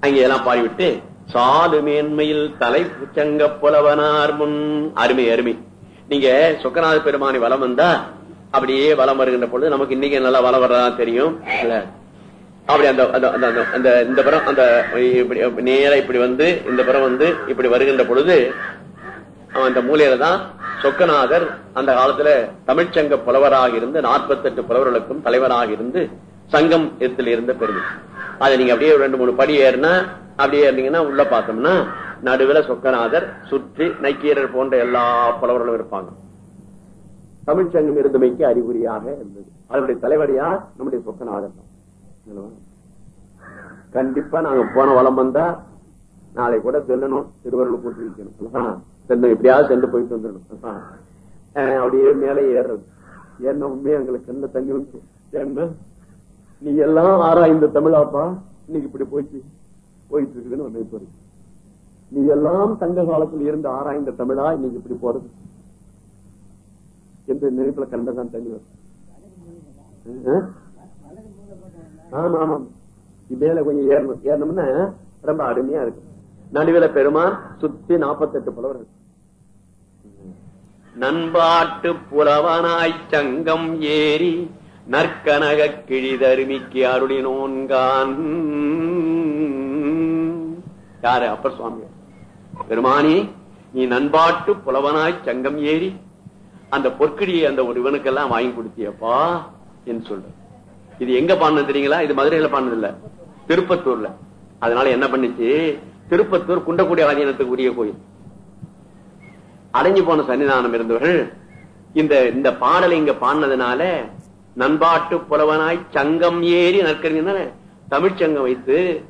அங்க எல்லாம் பாடிவிட்டு சாது மேன்மையில் தலை புச்சங்க புலவனார் முன். அருமை அருமை. நீங்க சொக்கநாத பெருமானி வலம் வந்தா அப்படியே வலம் வருகின்ற பொழுது நமக்கு இன்னைக்கு நல்லா வளம் வர்றதா தெரியும்? அப்படி அந்த அந்த- இந்த புறம் அந்த இப்படி இப்படி வந்து இந்த புறம் வந்து இப்படி வருகின்ற பொழுது அந்த மூலையில தான் சொக்கநாதர் அந்த காலத்துல தமிழ்ச்சங்க புலவராக இருந்து 48 புலவர்களுக்கும் தலைவராக இருந்து சங்கம் இடத்தில் இருந்த பெருமை. அதை நீங்க அப்படியே ரெண்டு மூணு படி ஏறினா அப்படியே இருந்தீங்கன்னா உள்ள பார்த்தோம்னா நடுவுல சொக்கநாதர் சுற்றி நைக்கீரர் போன்ற எல்லா புலவர்களும் இருப்பாங்க. தமிழ்ச்சங்கம் இருந்தமைக்கு அறிகுறியாக இருந்தது. அதனுடைய தலைவரையா நம்முடைய சொக்கநாதர். தான் கண்டிப்பா நாங்க போன வளம் வந்தா நாளை கூட சொல்லணும் திருவருள் கூட்டி வைக்கணும் சென்று எப்படியாவது சென்று போயிட்டு வந்துடணும். அஹ் அப்படியே மேலே ஏறுறது. ஏன்னா உண்மையை எங்களுக்கு என்ன தங்கி வந்து நீ எல்லாம் ஆராய்ந்த தமிழாப்பா இன்னைக்கு இப்படி போச்சு. போயிட்டு இருக்குதுன்னு ஒரு இருக்கு. நீ எல்லாம் சங்க காலத்தில் இருந்து ஆராய்ந்த தமிழா இன்னைக்கு இப்படி போறது. என்ற நினைப்புல கண்டதான் தண்ணி வரும். ஆமா ஆமா மேல கொஞ்சம் ஏறணும். ஏறணும்னா ரொம்ப அருமையா இருக்கும். நடுவில பெருமான் சுத்தி 48 புலவர்கள். நண்பாட்டு புலவனாய் சங்கம் ஏறி நற்கனக கிழிதருமிக்கு அருளினோன்கான் யாரு? அப்பர் சுவாமி. பெருமானி நீ நண்பாட்டு புலவனாய் சங்கம் ஏறி அந்த பொற்கிடியை அந்த ஒரு இவனுக்கெல்லாம் வாங்கி கொடுத்தியப்பா என்று சொல்ற. இது எங்க பாடினது தெரியுங்களா? இது மதுரையில பாடினது இல்ல திருப்பத்தூர்ல. அதனால என்ன பண்ணுச்சு? திருப்பத்தூர் குண்டக்குடி ஆதீனத்துக்கு உரிய கோயில். அடைஞ்சு போன சன்னிதானம் இருந்தவர்கள் இந்த இந்த பாடலை இங்க பாடினதுனால நண்பாட்டு புலவனாய் சங்கம் ஏறி நற்கறிஞர் தமிழ்ச்சங்கம் வைத்து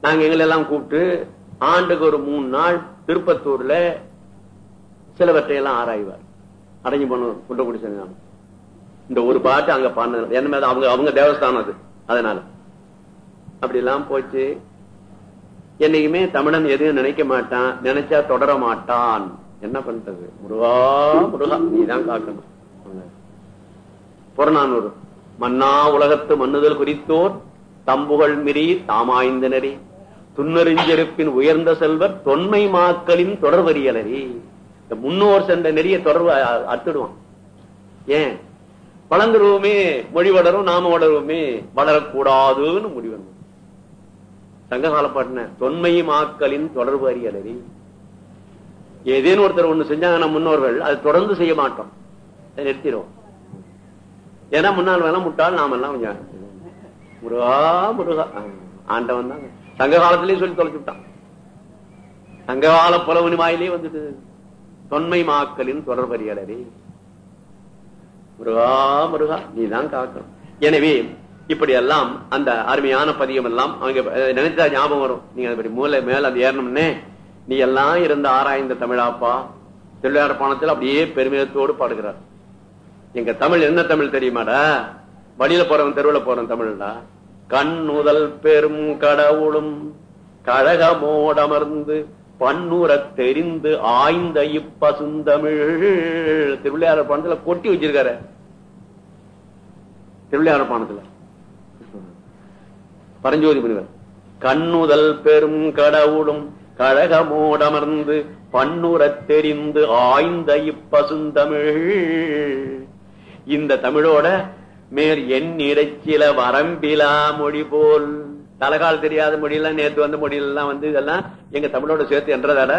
நாங்க எங்களெல்லாம் கூப்பிட்டு ஆண்டுக்கு ஒரு மூணு நாள் திருப்பத்தூர்ல சிலவற்றை எல்லாம் ஆராய்வார். அடைஞ்சு போன குண்டக்குடி சன்னிதானம் இந்த ஒரு பாட்டு அங்க பாடினது. என்ன மேல அவங்க அவங்க தேவஸ்தானம் அது. அதனால. அப்படி எல்லாம் போச்சு. என்னைக்குமே தமிழன் எதுவும் நினைக்க மாட்டான். நினைச்சா தொடர மாட்டான். என்ன பண்றது? முருகா முருகா நீதான் காக்கணும். புறநானூறு. மன்னா உலகத்து மன்னுதல் குறித்தோர் தம்புகள் மிரி தாமாய்ந்தனரி துன்னறிஞ்செருப்பின் உயர்ந்த செல்வர் தொன்மை மாக்களின் தொடர்வரியலரி இந்த முன்னோர் சென்ற நெறிய தொடர்பு அத்துடுவான் ஏன்? வளர்ந்துருவோமே மொழி வளரும் நாம வளருவோமே வளரக்கூடாதுன்னு முடிவணும் சங்ககால பாட்டின தொன்மை மாக்களின் தொடர்பு அறியலரி ஏதேன்னு ஒருத்தர் ஒண்ணு செஞ்சாங்கன்னா முன்னோர்கள் அது தொடர்ந்து செய்ய மாட்டோம். நிறுத்திடுவோம். ஏன்னா முன்னால் வேணா முட்டாள் நாம எல்லாம் கொஞ்சம் முருகா முருகா. ஆண்டவன் தான். சங்க காலத்திலேயே சொல்லி தொலைச்சு விட்டான். சங்க கால வாயிலே வந்துட்டு தொன்மை மாக்களின் தொடர்பறியலரே முருகா முருகா நீதான் காக்கணும். எனவே இப்படி எல்லாம் அந்த அருமையான பதியம் எல்லாம் அவங்க நினைச்சா ஞாபகம் வரும். நீங்க அது மூளை மேல அது ஏறணும்னே. நீ எல்லாம் இருந்த ஆராய்ந்த தமிழாப்பா திருவிழாடப்பாணத்தில் அப்படியே பெருமிதத்தோடு பாடுகிறார். எங்க தமிழ் என்ன தமிழ் தெரியுமாடா? வழியில போறவன் தெருவுல போறவன் தமிழ்டா. கண்ணுதல் பெரும் கடவுளும் கழகமோடமர்ந்து பன்னூரத் தெரிந்து ஆய்ந்த இப்பசுந்தமிழ். திருவிளையாடல் பாணத்துல கொட்டி வச்சிருக்காரு. திருவிளையாடல் பாணத்துல. பரஞ்சோதி முனிவர். கண்ணுதல் பெரும் கடவுளும் கழகமோடமர்ந்து பன்னூரத் தெரிந்து ஆய்ந்த இப்பசுந்தமிழ். இந்த தமிழோட மேற் என் இடைச்சில வரம்பிலா மொழி போல். தலகால் தெரியாத மொழியெல்லாம் நேத்து வந்த மொழியெல்லாம் வந்து இதெல்லாம் எங்க தமிழோட சேர்த்து என்றதாட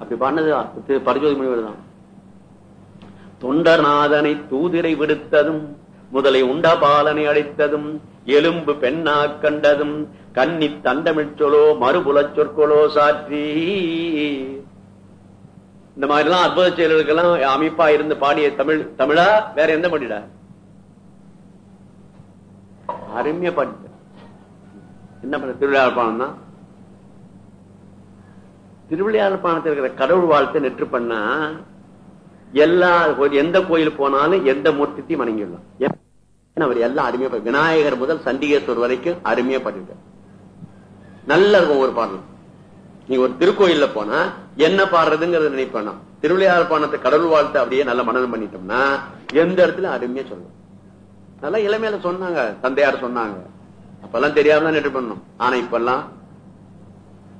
அப்படி பண்ணது பரிசோதி முனிவர் தான். தொண்டர்நாதனை தூதிரை விடுத்ததும் முதலை உண்டபாலனை அழைத்ததும் எலும்பு பெண்ணா கண்டதும் கன்னி தண்டமிழ் சொலோ மறுபுலச் சொற்கொலோ சாற்றி. இந்த மாதிரி எல்லாம் அற்புத செயல்களுக்கெல்லாம் அமைப்பா இருந்து பாடிய தமிழ் தமிழா? வேற எந்த மொழிடா அருமையா பாடிட்ட. என்ன பண்ண திருவிழாப்பானம் தான் திருவிளையாடல் இருக்கிற கடவுள் வாழ்த்தை நெற்று பண்ணா எல்லா ஒரு எந்த கோயில் போனாலும் எந்த மூர்த்தித்தையும் வணங்கிடலாம். அவர் எல்லாம் அருமையா விநாயகர் முதல் சண்டிகேஸ்வர் வரைக்கும் அருமையா பாடிட்டார் நல்லா இருக்கும் ஒரு பாடல். நீ ஒரு திருக்கோயில்ல போனா என்ன பாடுறதுங்கிறத நினைப்பேன் திருவிளையார் பானத்தை கடவுள் வாழ்த்து அப்படியே நல்ல மனநம் பண்ணிட்டோம்னா எந்த இடத்துல அருமையா சொல்லணும் நல்லா இளமையில சொன்னாங்க தந்தையார் சொன்னாங்க. அப்பெல்லாம் தெரியாம தான் நெட்டு பண்ணணும் ஆனா இப்பெல்லாம்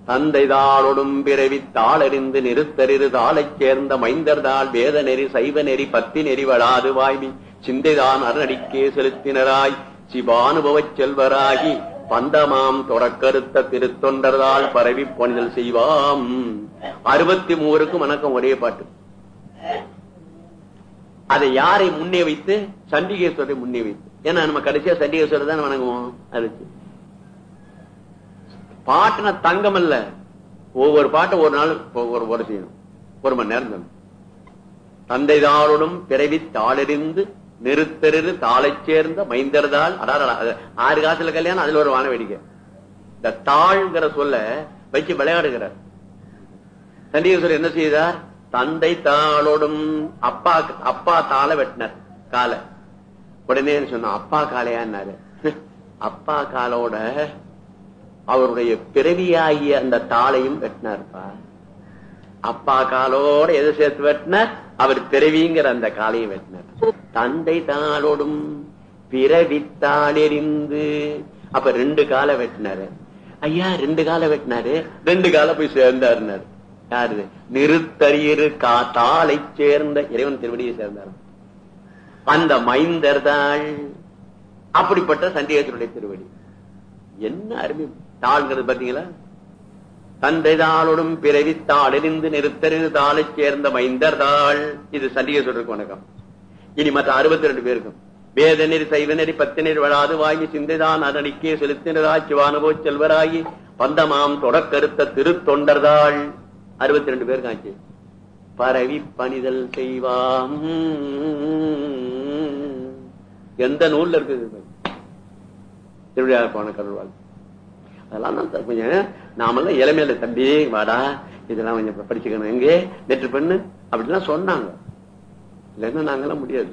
தந்தைதாளொடும் பிறவி தாளறிந்து நிறுத்தறிறு தாளைச் சேர்ந்த மைந்தர் தாள் வேத நெறி சைவ நெறி பத்தி நெறி வளாது வாய்மி சிந்தைதான் அரணடிக்கே செலுத்தினராய் சிவானுபவச் செல்வராகி பந்தமாம் தொடக்கருத்த திருத்தொண்டர்தால் பரவி பணிதல் செய்வாம். அறுபத்தி மூவருக்கும் வணக்கம் ஒரே பாட்டு. அதை யாரை முன்னே வைத்து? சண்டிகேஸ்வரரை முன்னே வைத்து. ஏன்னா நம்ம கடைசியா சண்டிகேஸ்வரர் தான் வணங்குவோம்? அதுக்கு. பாட்டுன தங்கம் அல்ல ஒவ்வொரு பாட்டை ஒரு நாள் ஒரு ஒரு செய்யணும். ஒரு மணி நேரம் சொல்லணும். பிறவி தாளறிந்து நிறுத்தறிறு தாளை சேர்ந்த மைந்தர்தால் அதாவது ஆறு காசுல கல்யாணம் அதுல ஒரு வான வேடிக்கை இந்த தாழ்ங்கிற சொல்ல வச்சு விளையாடுகிறார். சண்டிகேஸ்வரர் என்ன செய்தார்? தந்தை தாளோடும் அப்பா அப்பா தாளை வெட்டினார் காலை. உடனே சொன்ன அப்பா காலையான்னாரு அப்பா காலோட அவருடைய பிறவியாகிய அந்த தாளையும் வெட்டினார்ப்பா. அப்பா காலோட எதை சேர்த்து வெட்டினார் அவர் பிறவிங்கிற அந்த காலையை வெட்டினார். தந்தை தாளோடும் பிறவித்தாளெறிந்து அப்ப ரெண்டு காலை வெட்டினாரு. ஐயா ரெண்டு காலை வெட்டினாரு. ரெண்டு காலை போய் சேர்ந்தாருனாரு யாரு? நிறுத்தறியரு காத்தாலை சேர்ந்த இறைவன் திருவடியை சேர்ந்தார். அந்த மைந்தர் தாள். அப்படிப்பட்ட சந்தேகத்தினுடைய திருவடி. என்ன அருமை. தாள்ங்கிறது பாத்தீங்களா தந்தைதாளுடன் தாளோடும் பிறவி தாளெறிந்து நிறுத்தறிந்து தாளை சேர்ந்த மைந்தர் தாள் இது சண்டிகேஸ்வரருக்கு வணக்கம். இனி மற்ற அறுபத்தி ரெண்டு பேருக்கும். வேதநெறி சைவநெறி பத்தினர் வளாது வாங்கி சிந்தைதான் அதனிக்கே செலுத்தினராய் சிவானுபோ செல்வராகி பந்தமாம் தொடக்கருத்த திருத்தொண்டர்தாள். அறுபத்தி ரெண்டு பேருக்கு ஆச்சு பரவி பணிதல் செய்வாம். எந்த நூல்ல இருக்குது? திருவிழா போன கருவாள் அதெல்லாம் தான் கொஞ்சம் நாமெல்லாம் இளமையில தம்பி வாடா இதெல்லாம் கொஞ்சம் படிச்சுக்கணும். எங்கே? நெற்று பண்ணு அப்படிலாம் சொன்னாங்க. இல்லைன்னா நாங்கெல்லாம் முடியாது.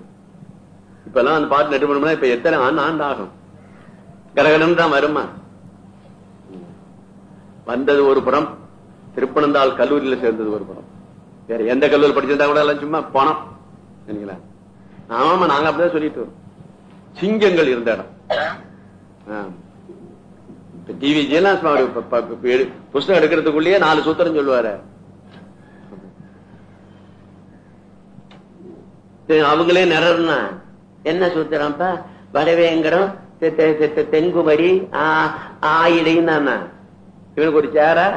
இப்ப எல்லாம் அந்த பாட்டு நெற்று பண்ணோம்னா இப்ப எத்தனை ஆண்டு ஆண்டு ஆகும். கடகடம் தான் வருமா? வந்தது ஒரு புறம் திருப்பனந்தாள் கல்லூரியில சேர்ந்தது ஒரு புறம். வேற எந்த கல்லூரி படிச்சிருந்தா கூட எல்லாம் சும்மா பணம் சரிங்களா ஆமா நாங்க அப்படிதான் சொல்லிட்டு வரோம். சிங்கங்கள் இருந்த இடம். டிவி ஜெயலாஸ் புஸ்தகம் எடுக்கிறதுக்குள்ளேயே நாலு சூத்திரம் சொல்லுவாரு. அவங்களே நிறன்னா என்ன சூத்திரம்ப்பா? வடவேங்கடம் தென்குமரி ஆயிடையும் தானா இவனுக்கு ஒரு சேரா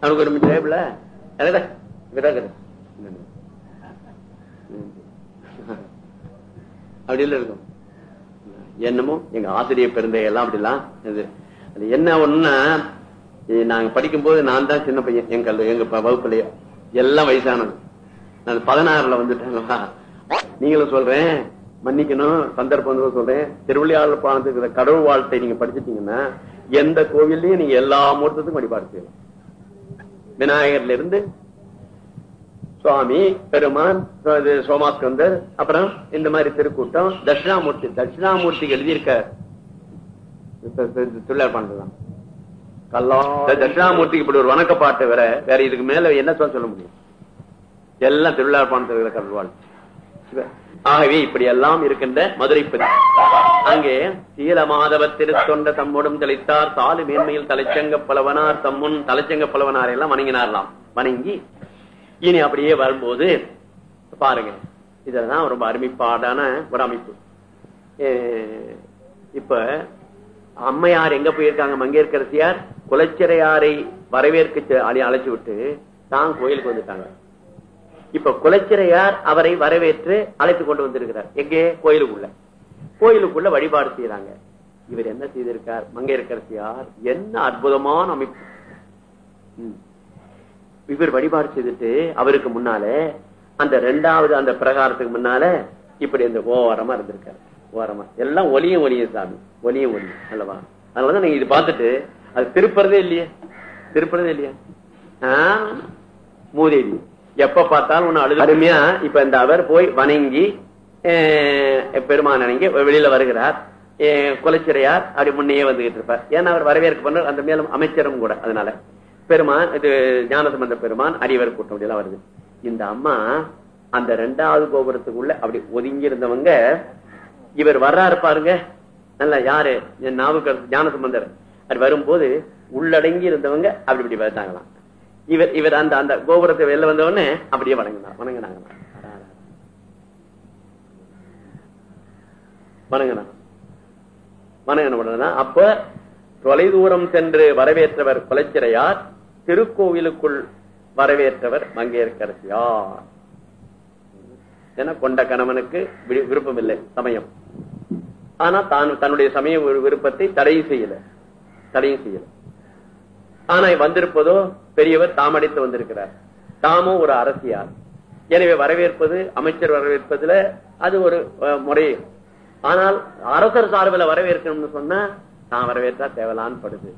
அவனுக்கு ஒரு டேபிள அப்படி இல்ல இருக்கும். என்னமோ எங்க ஆசிரியர் பெருந்தையெல்லாம் அப்படிலாம் இது அது என்ன ஒண்ணுன்னா நாங்க படிக்கும்போது நான் தான் சின்ன பையன் எங்க எங்க வகுப்புலயே. எல்லாம் வயசானது நான் பதினாறுல வந்துட்டேன் நீங்களும் சொல்றேன் மன்னிக்கணும் சந்தர்ப்பம் சொல்றேன். திருவிளையாடல் பாலத்துக்கு கடவுள் வாழ்த்தை நீங்க படிச்சிட்டீங்கன்னா எந்த கோவில்லையும் நீங்க எல்லா மூர்த்தத்துக்கும் வழிபாடு செய்யலாம் விநாயகர்ல இருந்து சுவாமி பெருமான் சோமாஸ்கந்தர் அப்புறம் இந்த மாதிரி திருக்கூட்டம் தட்சிணாமூர்த்தி தட்சிணாமூர்த்திக்கு எழுதியிருக்க பண்றதுதான். கல்லா தட்சிணாமூர்த்திக்கு இப்படி ஒரு வணக்க பாட்டை வேற வேற இதுக்கு மேல என்ன சொல்ல முடியும்? எல்லாம் திருவிழா பாண்டத்தில் கல்வாள் ஆகவே இப்படி எல்லாம் இருக்கின்ற மதுரை பதி அங்கே சீல மாதவ திருத்தொண்ட தம்முடன் தெளித்தார் சாலு மேன்மையில் தலைச்சங்க பலவனார் தம்முன் தலைச்சங்க பலவனார் எல்லாம் வணங்கினார்லாம் வணங்கி இனி அப்படியே வரும்போது பாருங்க இதெல்லாம் ரொம்ப அருமைப்பாடான ஒரு அமைப்பு. இப்ப அம்மையார் எங்க போயிருக்காங்க? மங்கேற்கரசியார் குலச்சிறையாரை வரவேற்க அழைச்சு விட்டு தான் கோயிலுக்கு வந்துட்டாங்க. இப்ப குலச்சிறையார் அவரை வரவேற்று அழைத்து கொண்டு வந்திருக்கிறார். எங்கே? கோயிலுக்குள்ள. கோயிலுக்குள்ள வழிபாடு செய்யறாங்க இவர் என்ன செய்திருக்கார்? மங்கையரசியார் என்ன அற்புதமான அமைப்பு. இவர் வழிபாடு செய்துட்டு அவருக்கு முன்னால அந்த ரெண்டாவது அந்த பிரகாரத்துக்கு முன்னால இப்படி அந்த ஓரமா இருந்திருக்காரு. ஓரமா எல்லாம் ஒலிய ஒலிய சாமி. ஒலிய ஒலிய அல்லவா? அதனாலதான் நீங்க இது பார்த்துட்டு அது திருப்புறதே இல்லையே? திருப்புறதே இல்லையா? மூதேவி. எப்ப பார்த்தாலும் ஒண்ணு அழுது அருமையா இப்ப இந்த அவர் போய் வணங்கி பெருமான் வணங்கி வெளியில வருகிறார். குலச்சிறையார் அப்படி முன்னையே வந்துகிட்டு இருப்பார். ஏன்னா அவர் வரவேற்க பண்ண அந்த மேலும் அமைச்சரும் கூட அதனால. பெருமான் இது ஞானசம்பந்த பெருமான் அரியவர் கூட்டம் அப்படியெல்லாம் வருது. இந்த அம்மா அந்த ரெண்டாவது கோபுரத்துக்குள்ள அப்படி ஒதுங்கி இருந்தவங்க இவர் வர்றாரு பாருங்க. நல்ல யாரு? நாவுக்கர் ஞான சம்பந்தர் அது வரும்போது உள்ளடங்கி இருந்தவங்க அப்படி இப்படி பார்த்தாங்களாம் இவர் இவர் அந்த அந்த கோபுரத்தை வெளில வந்த உடனே அப்படியே வணங்கினா வணங்கினாங்களாம். வணங்கினா வணங்கின உடனே அப்ப தொலைதூரம் சென்று வரவேற்றவர் குலச்சிறையார் திருக்கோவிலுக்குள் வரவேற்றவர் மங்கையர்கரசியார் என கொண்ட கணவனுக்கு விருப்பம் இல்லை சமயம். ஆனா தான் தன்னுடைய சமய விருப்பத்தை தடையும் செய்யல. தடையும் செய்யல. ஆனா வந்திருப்பதோ பெரியவர் தாமடித்து வந்திருக்கிறார். தாமும் ஒரு அரசியார். எனவே வரவேற்பது அமைச்சர் வரவேற்பதுல அது ஒரு முறை ஆனால் அரசர் சார்பில் வரவேற்கணும்னு சொன்னா நான் வரவேற்றா தேவலான்னு படுது.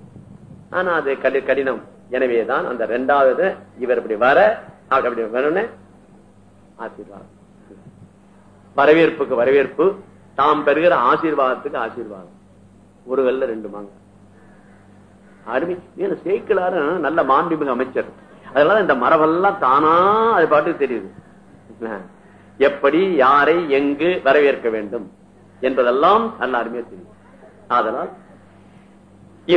ஆனா அது கடி கடினம். எனவேதான் அந்த ரெண்டாவது இவர் இப்படி வர அப்படி வரணும் ஆசீர்வாதம். வரவேற்புக்கு வரவேற்பு தாம் பெறுகிற ஆசீர்வாதத்துக்கு ஆசீர்வாதம். ஒரு கல்ல ரெண்டு மாங்க அருமை. ஏன்னா சேக்கிலாரும் நல்ல மாண்புமிகு அமைச்சர். அதனால இந்த மரபெல்லாம் தானா அது பாட்டுக்கு தெரியுது. எப்படி யாரை எங்கு வரவேற்க வேண்டும் என்பதெல்லாம் நல்ல அருமையா தெரியும் அதனால்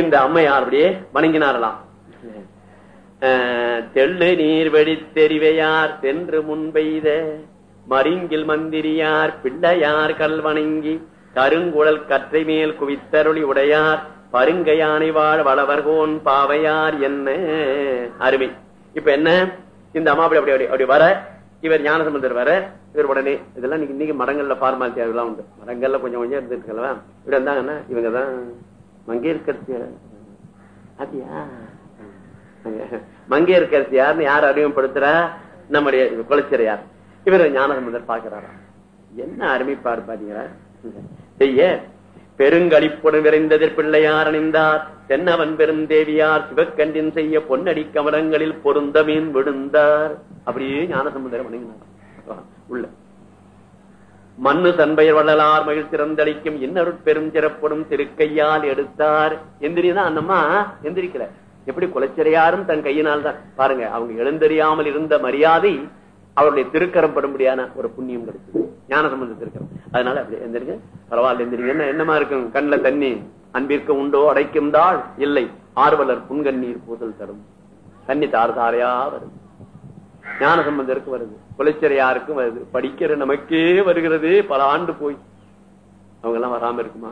இந்த அம்மையாருடைய வணங்கினாரலாம் தெள்ளு நீர் தெரிவையார் சென்று முன்பெய்த மரிங்கில் மந்திரியார் பிள்ளையார் கல் வணங்கி கருங்குழல் கற்றை மேல் குவித்தருளி உடையார் பருங்கையானை வாழ் வளவர்கோன் பாவையார் என்ன? அருமை. இப்ப என்ன? இந்த அம்மா அப்படி அப்படி அப்படி வர இவர் ஞானசம்பந்தர் வர இவர் உடனே இதெல்லாம் இன்னைக்கு இன்னைக்கு மரங்கள்ல ஃபார்மாலிட்டி அதெல்லாம் உண்டு. மரங்கள்ல கொஞ்சம் கொஞ்சம் இருந்துருக்கலவா இவர் இருந்தாங்கன்னா இவங்க தான் அப்படியா மங்கேற்கரசி யார் அறிமுகப்படுத்துறா? நம்முடைய குலச்சிறையார். இவர் ஞானசம்பந்தர் பாக்குறாரா என்ன அருமைப்பாடு பாத்தீங்களா? செய்ய பெருங்களிப்புடன் விரைந்ததில் பிள்ளையார் அணிந்தார். தென்னவன் பெருந்தேவியார் சிவக்கண்டின் செய்ய பொன்னடி கவனங்களில் பொருந்த மீன் விழுந்தார். அப்படியே ஞானசம்பந்தர் வணங்கினார். உள்ள. மண்ணு தன்பெயர் வள்ளலார் மகிழ் திறந்தளிக்கும் இன்னருட் பெரும் சிறப்படும் திருக்கையால் எடுத்தார். எந்திரிதான் அந்தம்மா எந்திரிக்கல. எப்படி குலச்சிறையாரும் தன் கையினால் தான் பாருங்க அவங்க எழுந்தறியாமல் இருந்த மரியாதை அவருடைய திருக்கரம் படும்படியான ஒரு புண்ணியம் கிடைச்சது ஞான சம்பந்த திருக்கரம். அதனால அப்படி எந்திரிங்க பரவாயில்ல எந்திரிங்க என்ன என்னமா இருக்கும்? கண்ணுல தண்ணி. அன்பிற்கு உண்டோ? அடைக்கும் தாள்? இல்லை. ஆர்வலர் புன்கண்ணீர் பூதல் தரும். தண்ணி தார் தாரையா வரும். ஞான சம்பந்தருக்கு வருது. குலச்சிறையாருக்கும் வருது? படிக்கிற நமக்கே வருகிறது. பல ஆண்டு போய். அவங்க எல்லாம் வராம இருக்குமா?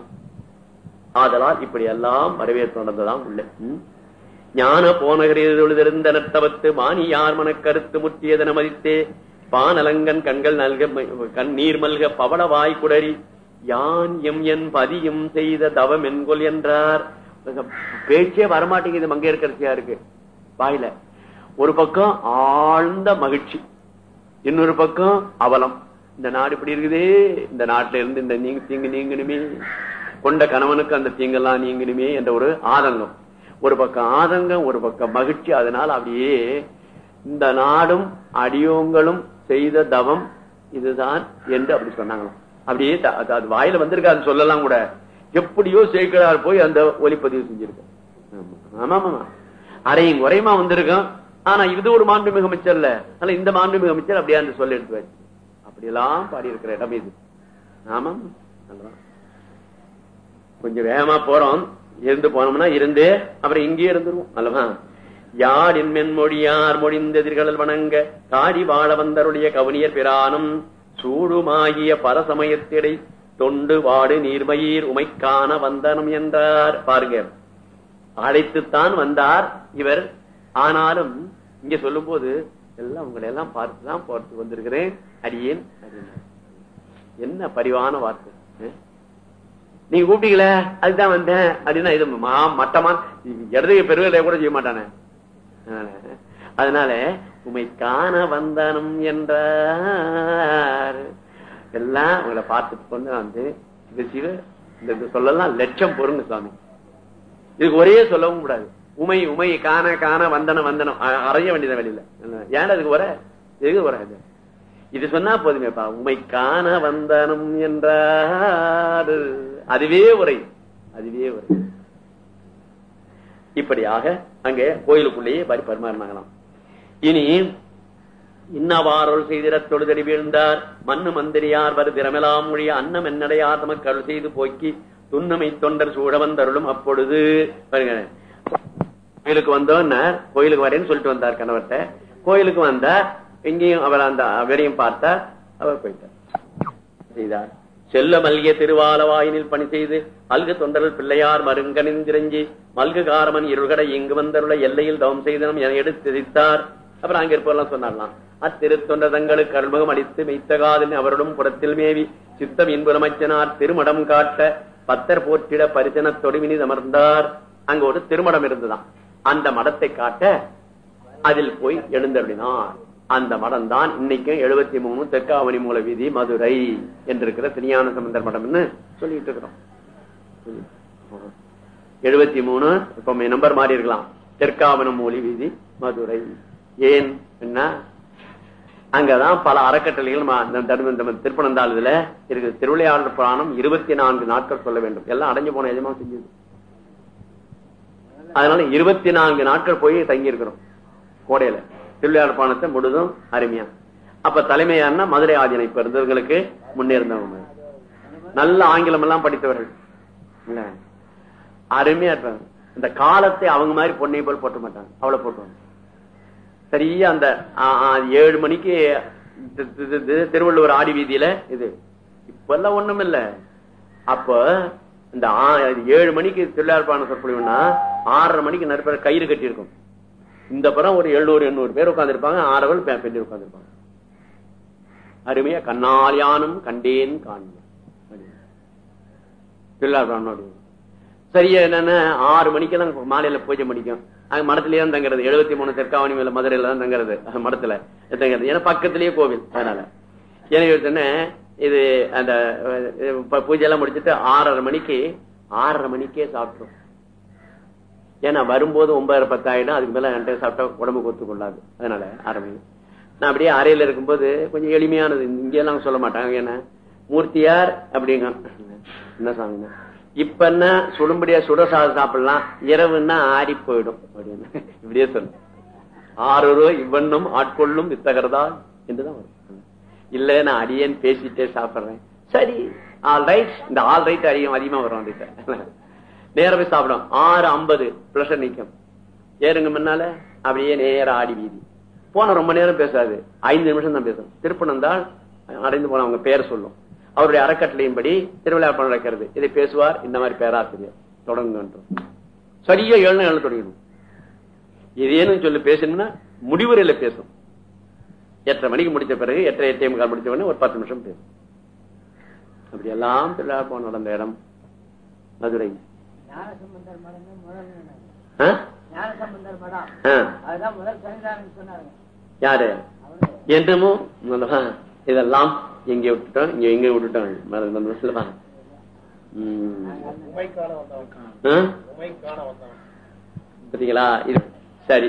ஆதலால் இப்படி எல்லாம் வரவேற்பு நடந்ததான் உள்ள. ஞான போனகிரிதொழுதிருந்த நட்டவத்து மன கருத்து முற்றியதன மதித்தே பானலங்கன் கண்கள் நல்க கண் நீர் மல்க பவளவாய் குடரி யான் எம் என் பதியும் செய்த தவம் என்கொல் என்றார். பேச்சே வரமாட்டேங்குது மங்கையர்கரசியா இருக்கு. வாயில. ஒரு பக்கம் ஆழ்ந்த மகிழ்ச்சி இன்னொரு பக்கம் அவலம். இந்த நாடு இப்படி இருக்குதே இந்த நாட்டுல இருந்து இந்த நீங்க தீங்கு நீங்கணுமே கொண்ட கணவனுக்கு அந்த தீங்கெல்லாம் நீங்கணுமே என்ற ஒரு ஆதங்கம். ஒரு பக்கம் ஆதங்கம் ஒரு பக்கம் மகிழ்ச்சி. அதனால அப்படியே இந்த நாடும் அடியோங்களும் செய்த தவம் இதுதான் என்று அப்படி சொன்னாங்களாம் அப்படியே அது- வாயில வந்திருக்காது சொல்லலாம் கூட. எப்படியோ சேர்க்கிறார் போய் அந்த ஒலிப்பதிவு செஞ்சிருக்கோம் ஆமா ஆமா அரையும் குறையுமா வந்திருக்கும். ஆனா இது ஒரு மாண்புமிகு அமைச்சர் இல்ல. ஆனா இந்த மாண்புமிகு அமைச்சர் அப்படியே அந்த சொல்ல எடுத்து வச்சு. அப்படியெல்லாம் பாடி இருக்கிற இடம் இது. ஆமா கொஞ்சம் வேகமா போறோம். இருந்து போனோம்னா இருந்து அப்புறம் இங்கே இருந்துருவோம் அல்லவா? யாடின் மென்மொழியார் மொழிந்தெதிர்கள் வணங்க? காடி வாழ வந்தருடைய கவுனியர் பிரானும் சூடுமாகிய பரசமயத்திடை தொண்டு வாடு நீர்மயிர் உமைக்கான வந்தனம் என்றார். பாருங்க. அழைத்துத்தான் வந்தார் இவர். ஆனாலும் இங்க சொல்லும் போது எல்லாம் உங்களை எல்லாம் பார்த்துதான் பார்த்து வந்திருக்கிறேன். அடியேன். என்ன பரிவான வார்த்தை? நீங்க கூப்பிட்டீங்களே அதுதான் வந்தேன் அப்படின்னா இது மா மட்டமா இடது பெருவிலை கூட செய்ய மாட்டானே. அதனால- அதனால உமை காண வந்தனம் என்றார். எல்லாம் உங்களை பார்த்துட்டு கொண்டு வந்து இது சிவ இந்த சொல்லலாம் லட்சம் பொருங்க சுவாமி. இதுக்கு ஒரே சொல்லவும் கூடாது. உமை உமை காண காண வந்தனம். வந்தனம் அறைய வேண்டியது வெளியில. ஏன் அதுக்கு வர? எதுக்கு வர இது? இது சொன்னா போதுமேப்பா. உமை காண வந்தனம் என்றார். அதுவே உரை. அதுவே உரை. இப்படியாக அங்கே கோயிலுக்குள்ளேயே பரி பரிமாறினாங்களாம் இனி இன்னவாரொள் செய்திட தொழுதடி வீழ்ந்தார். மண்ணு மந்திரியார் வரு திறமெலாம் மொழிய அன்னம் என்னடையார் தமக்கு அருள் செய்து போக்கி துண்ணமை தொண்டர் சூழவன் வந்தருளும் அப்பொழுது கோயிலுக்கு வந்தோன்ன கோயிலுக்கு வரேன்னு சொல்லிட்டு வந்தார் கணவர்கிட்ட. கோயிலுக்கு வந்தா எங்கேயும் அவர் அந்த அவரையும் பார்த்தா அவர் போயிட்டார் செய்தார் செல்ல மல்கிய திருவாலவாயினில் பணி செய்து அல்கு தொண்டர்கள் பிள்ளையார் மருங்கனிந்திரஞ்சி மல்கு காரமன் இருள்கடை இங்கு வந்தருள எல்லையில் தவம் செய்தனம் என எடுத்துதித்தார் அப்புறம் அங்க இருப்பதெல்லாம் சொன்னார்லாம் அத்திருத்தொண்டர் தங்களுக்கு அருள்முகம் அளித்து மெய்த்தகாதில் அவருடன் புறத்தில் மேவி சித்தம் இன்புலமைச்சனார் திருமடம் காட்ட பத்தர் போற்றிட பரிசன தொடுவினி அமர்ந்தார் அங்க ஒரு திருமடம் இருந்துதான். அந்த மடத்தை காட்ட அதில் போய் எழுந்தருளினார். அந்த மடம் தான் இன்னைக்கும் எழுபத்தி மூணு தெற்காவணி மூல வீதி மதுரை என்றிருக்கிற திருஞான சம்பந்தர் மடம்னு சொல்லிட்டு இருக்கிறோம். எழுபத்தி மூணு இப்ப நம்பர் மாறி இருக்கலாம். தெற்காவணம் மூலி வீதி மதுரை. ஏன்? என்ன? அங்கதான் பல அறக்கட்டளைகள் ம- இதுல இருக்கு. திருவிளையாடல் புராணம் இருபத்தி நான்கு நாட்கள் சொல்ல வேண்டும். எல்லாம் அடைஞ்சு போன எஜமா செஞ்சது. அதனால இருபத்தி நான்கு நாட்கள் போய் தங்கி இருக்கிறோம் கோடையில. திருவிளையாடல் முழுதும் அருமையா. அப்ப தலைமையான மதுரை ஆதீனம் இப்ப இருந்தவங்களுக்கு முன்னேறந்தவங்க நல்ல ஆங்கிலம் எல்லாம் படித்தவர்கள். அருமையா இருப்பாங்க. இந்த காலத்தை அவங்க மாதிரி பொன்னை போல் போட்ட மாட்டாங்க. அவ்வளவு போட்டுவாங்க. சரியா அந்த ஆ, ஆ, ஏழு மணிக்கு திருவள்ளுவர் ஆடி வீதியில இது. இப்ப எல்லாம் ஒண்ணும் இல்ல. அப்ப இந்த ஆ- ஏழு மணிக்கு திருவிழாப்பான சொற்பொழிவுன்னா ஆறரை மணிக்கு நடுப்பற கயிறு கட்டி இருக்கும் இந்த படம் ஒரு எழுநூறு எண்ணூறு பேர் உட்கார்ந்திருப்பாங்க ஆறவள் பெண்ணு உட்கார்ந்திருப்பாங்க. அருமையா கண்ணால் யானும் கண்டேன் காண்பேன் சரியா என்னன்னா ஆறு மணிக்கெல்லாம் மாலையில பூஜை முடிக்கும். அங்க மடத்திலேயே தான் தங்குறது. எழுபத்தி மூணு தெற்காவணி மேல மதுரையில தான் தங்குறது. மடத்துல தங்குறது. ஏன்னா பக்கத்திலேயே கோவில் அதனால. ஏன்னா இது அந்த பூஜை எல்லாம் முடிச்சிட்டு ஆறரை மணிக்கு ஆறரை மணிக்கே சாப்பிட்டோம் ஏன்னா வரும்போது ஒன்பதரை பத்தாயிடும் அதுக்கு மேல ரெண்டு சாப்பிட்டா உடம்பு ஒத்துக்கொள்ளாது அதனால ஆறு நான் அப்படியே அறையில இருக்கும்போது கொஞ்சம் எளிமையானது. இங்கெல்லாம் சொல்ல மாட்டாங்க. என்ன மூர்த்தியார் அப்படிங்க. என்ன சாமிங்க? இப்ப என்ன சுடும்படியா சுட சாதம் சாப்பிடலாம். இரவுன்னா ஆறி போயிடும். அப்படின்னு. இப்படியே சொல்லு. ஆறு இவண்ணும் ஆட்கொள்ளும் வித்தகரதா என்றுதான் வரும். இல்ல நான் அடியேன்னு பேசிட்டே சாப்பிடுறேன். சரி ஆல் ரைட் இந்த ஆல் ரைட் அதிகம் அதிகமா வரும் அதுக்கு நேரம் போய் சாப்பிடும். ஆறு ஐம்பது பிளஷர் நிக்கும். ஏறுங்க முன்னால அப்படியே நேரம் ஆடி வீதி. போன ரொம்ப நேரம் பேசாது. ஐந்து நிமிஷம் தான் பேசும் திருப்பணந்தால் அடைந்து போன அவங்க பேர் சொல்லும். அவருடைய அறக்கட்டளையின்படி திருவிழா நடக்கிறது. இதை பேசுவார். இந்த மாதிரி பேராசிரியர். தொடங்குன்றோம் சரியா ஏழு ஏழு தொடங்கணும். இதேன்னு சொல்லி பேசணும்னா முடிவுரையில பேசும். எட்டரை மணிக்கு முடிச்ச பிறகு எட்டரை எட்டே முக்கால் முடிச்ச உடனே ஒரு பத்து நிமிஷம் பேசும். அப்படியெல்லாம் திருவிழா போன நடந்த இடம். மதுரை. யாரு? நல்லதா? இதெல்லாம் எங்க விட்டுட்டோம்? இங்க எங்க விட்டுட்டோம். மறந்து சொல்லவா? பாத்தீங்களா சரி.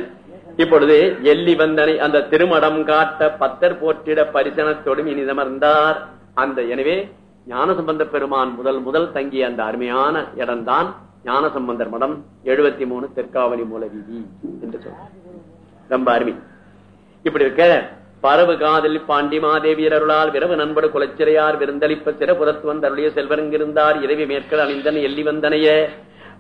இப்பொழுது எள்ளி வந்தனை அந்த திருமடம் காட்ட பத்தர் போற்றிட பரிசனத்தோடும் இனிதமர்ந்தார் அந்த எனவே ஞானசம்பந்த பெருமான் முதல் முதல் தங்கிய அந்த அருமையான இடம்தான் ஞானசம்பந்தர் மடம் எழுபத்தி மூணு தெற்காவணி மூல வீதி என்று சொல்ற ரொம்ப அருமை. இப்படி இருக்க பரவு காதல் பாண்டி மாதேவியர் அருளால் விரவு நண்படு குலச்சிறையார் விருந்தளிப்ப சிறப்புறத்து வந்தருடைய செல்வரங்கிருந்தார் இரவி மேற்கள் அணிந்தன் எள்ளி வந்தனைய.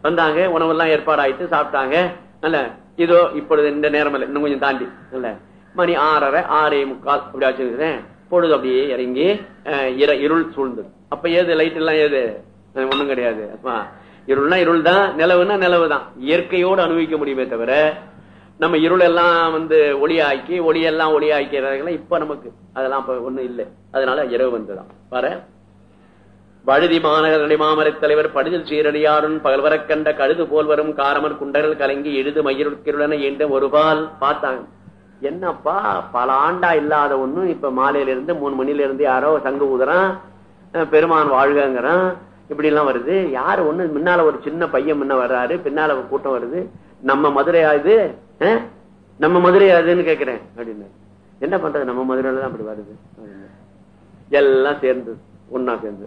வந்தாங்க உணவெல்லாம் ஏற்பாடாயிட்டு சாப்பிட்டாங்க. அல்ல இதோ இப்பொழுது இந்த நேரம் இல்லை இன்னும் கொஞ்சம் தாண்டி. இல்ல மணி ஆறரை ஆறே முக்கால் அப்படி வச்சிருக்கிறேன் பொழுது அப்படியே இறங்கி அஹ், இர- இருள் சூழ்ந்தது. அப்ப ஏது லைட் எல்லாம் ஏது? அஹ், ஒண்ணும் கிடையாது. அப்பா, இருள்னா இருள் தான் நிலவுனா நிலவு தான் இயற்கையோடு அனுபவிக்க முடியுமே தவிர நம்ம இருள் எல்லாம் வந்து ஒளியாக்கி ஒளியெல்லாம் ஒளியாக்கிறதெல்லாம் இப்ப நமக்கு அதெல்லாம் இப்ப ஒண்ணும் இல்லை. அதனால இரவு வந்துதான். வர வழுதி மாநகர மாமரத் தலைவர் படுதில் சீரடியாருன் பகல்வரக் கண்ட கழுது போல் வரும் காரமர் குண்டர்கள் கலங்கி எழுது மயிருக்கிருடன என்ற ஒருபால் பார்த்தாங்க என்னப்பா பல ஆண்டா இல்லாத ஒண்ணும் இப்ப மாலையில இருந்து மூணு மணில இருந்து யாரோ சங்கு ஊதுறான் அஹ் பெருமான் வாழ்கங்கிறான் இப்படி எல்லாம் வருது. யாரு ஒண்ணு முன்னால ஒரு சின்ன பையன் முன்ன வர்றாரு பின்னால ஒரு கூட்டம் வருது. நம்ம மதுரையா இது அஹ்? நம்ம மதுரையா இதுன்னு கேக்குறேன் அப்படின்னு. என்ன பண்றது? நம்ம மதுரையில தான் அப்படி வருது எல்லாம் சேர்ந்து ஒன்னா சேர்ந்து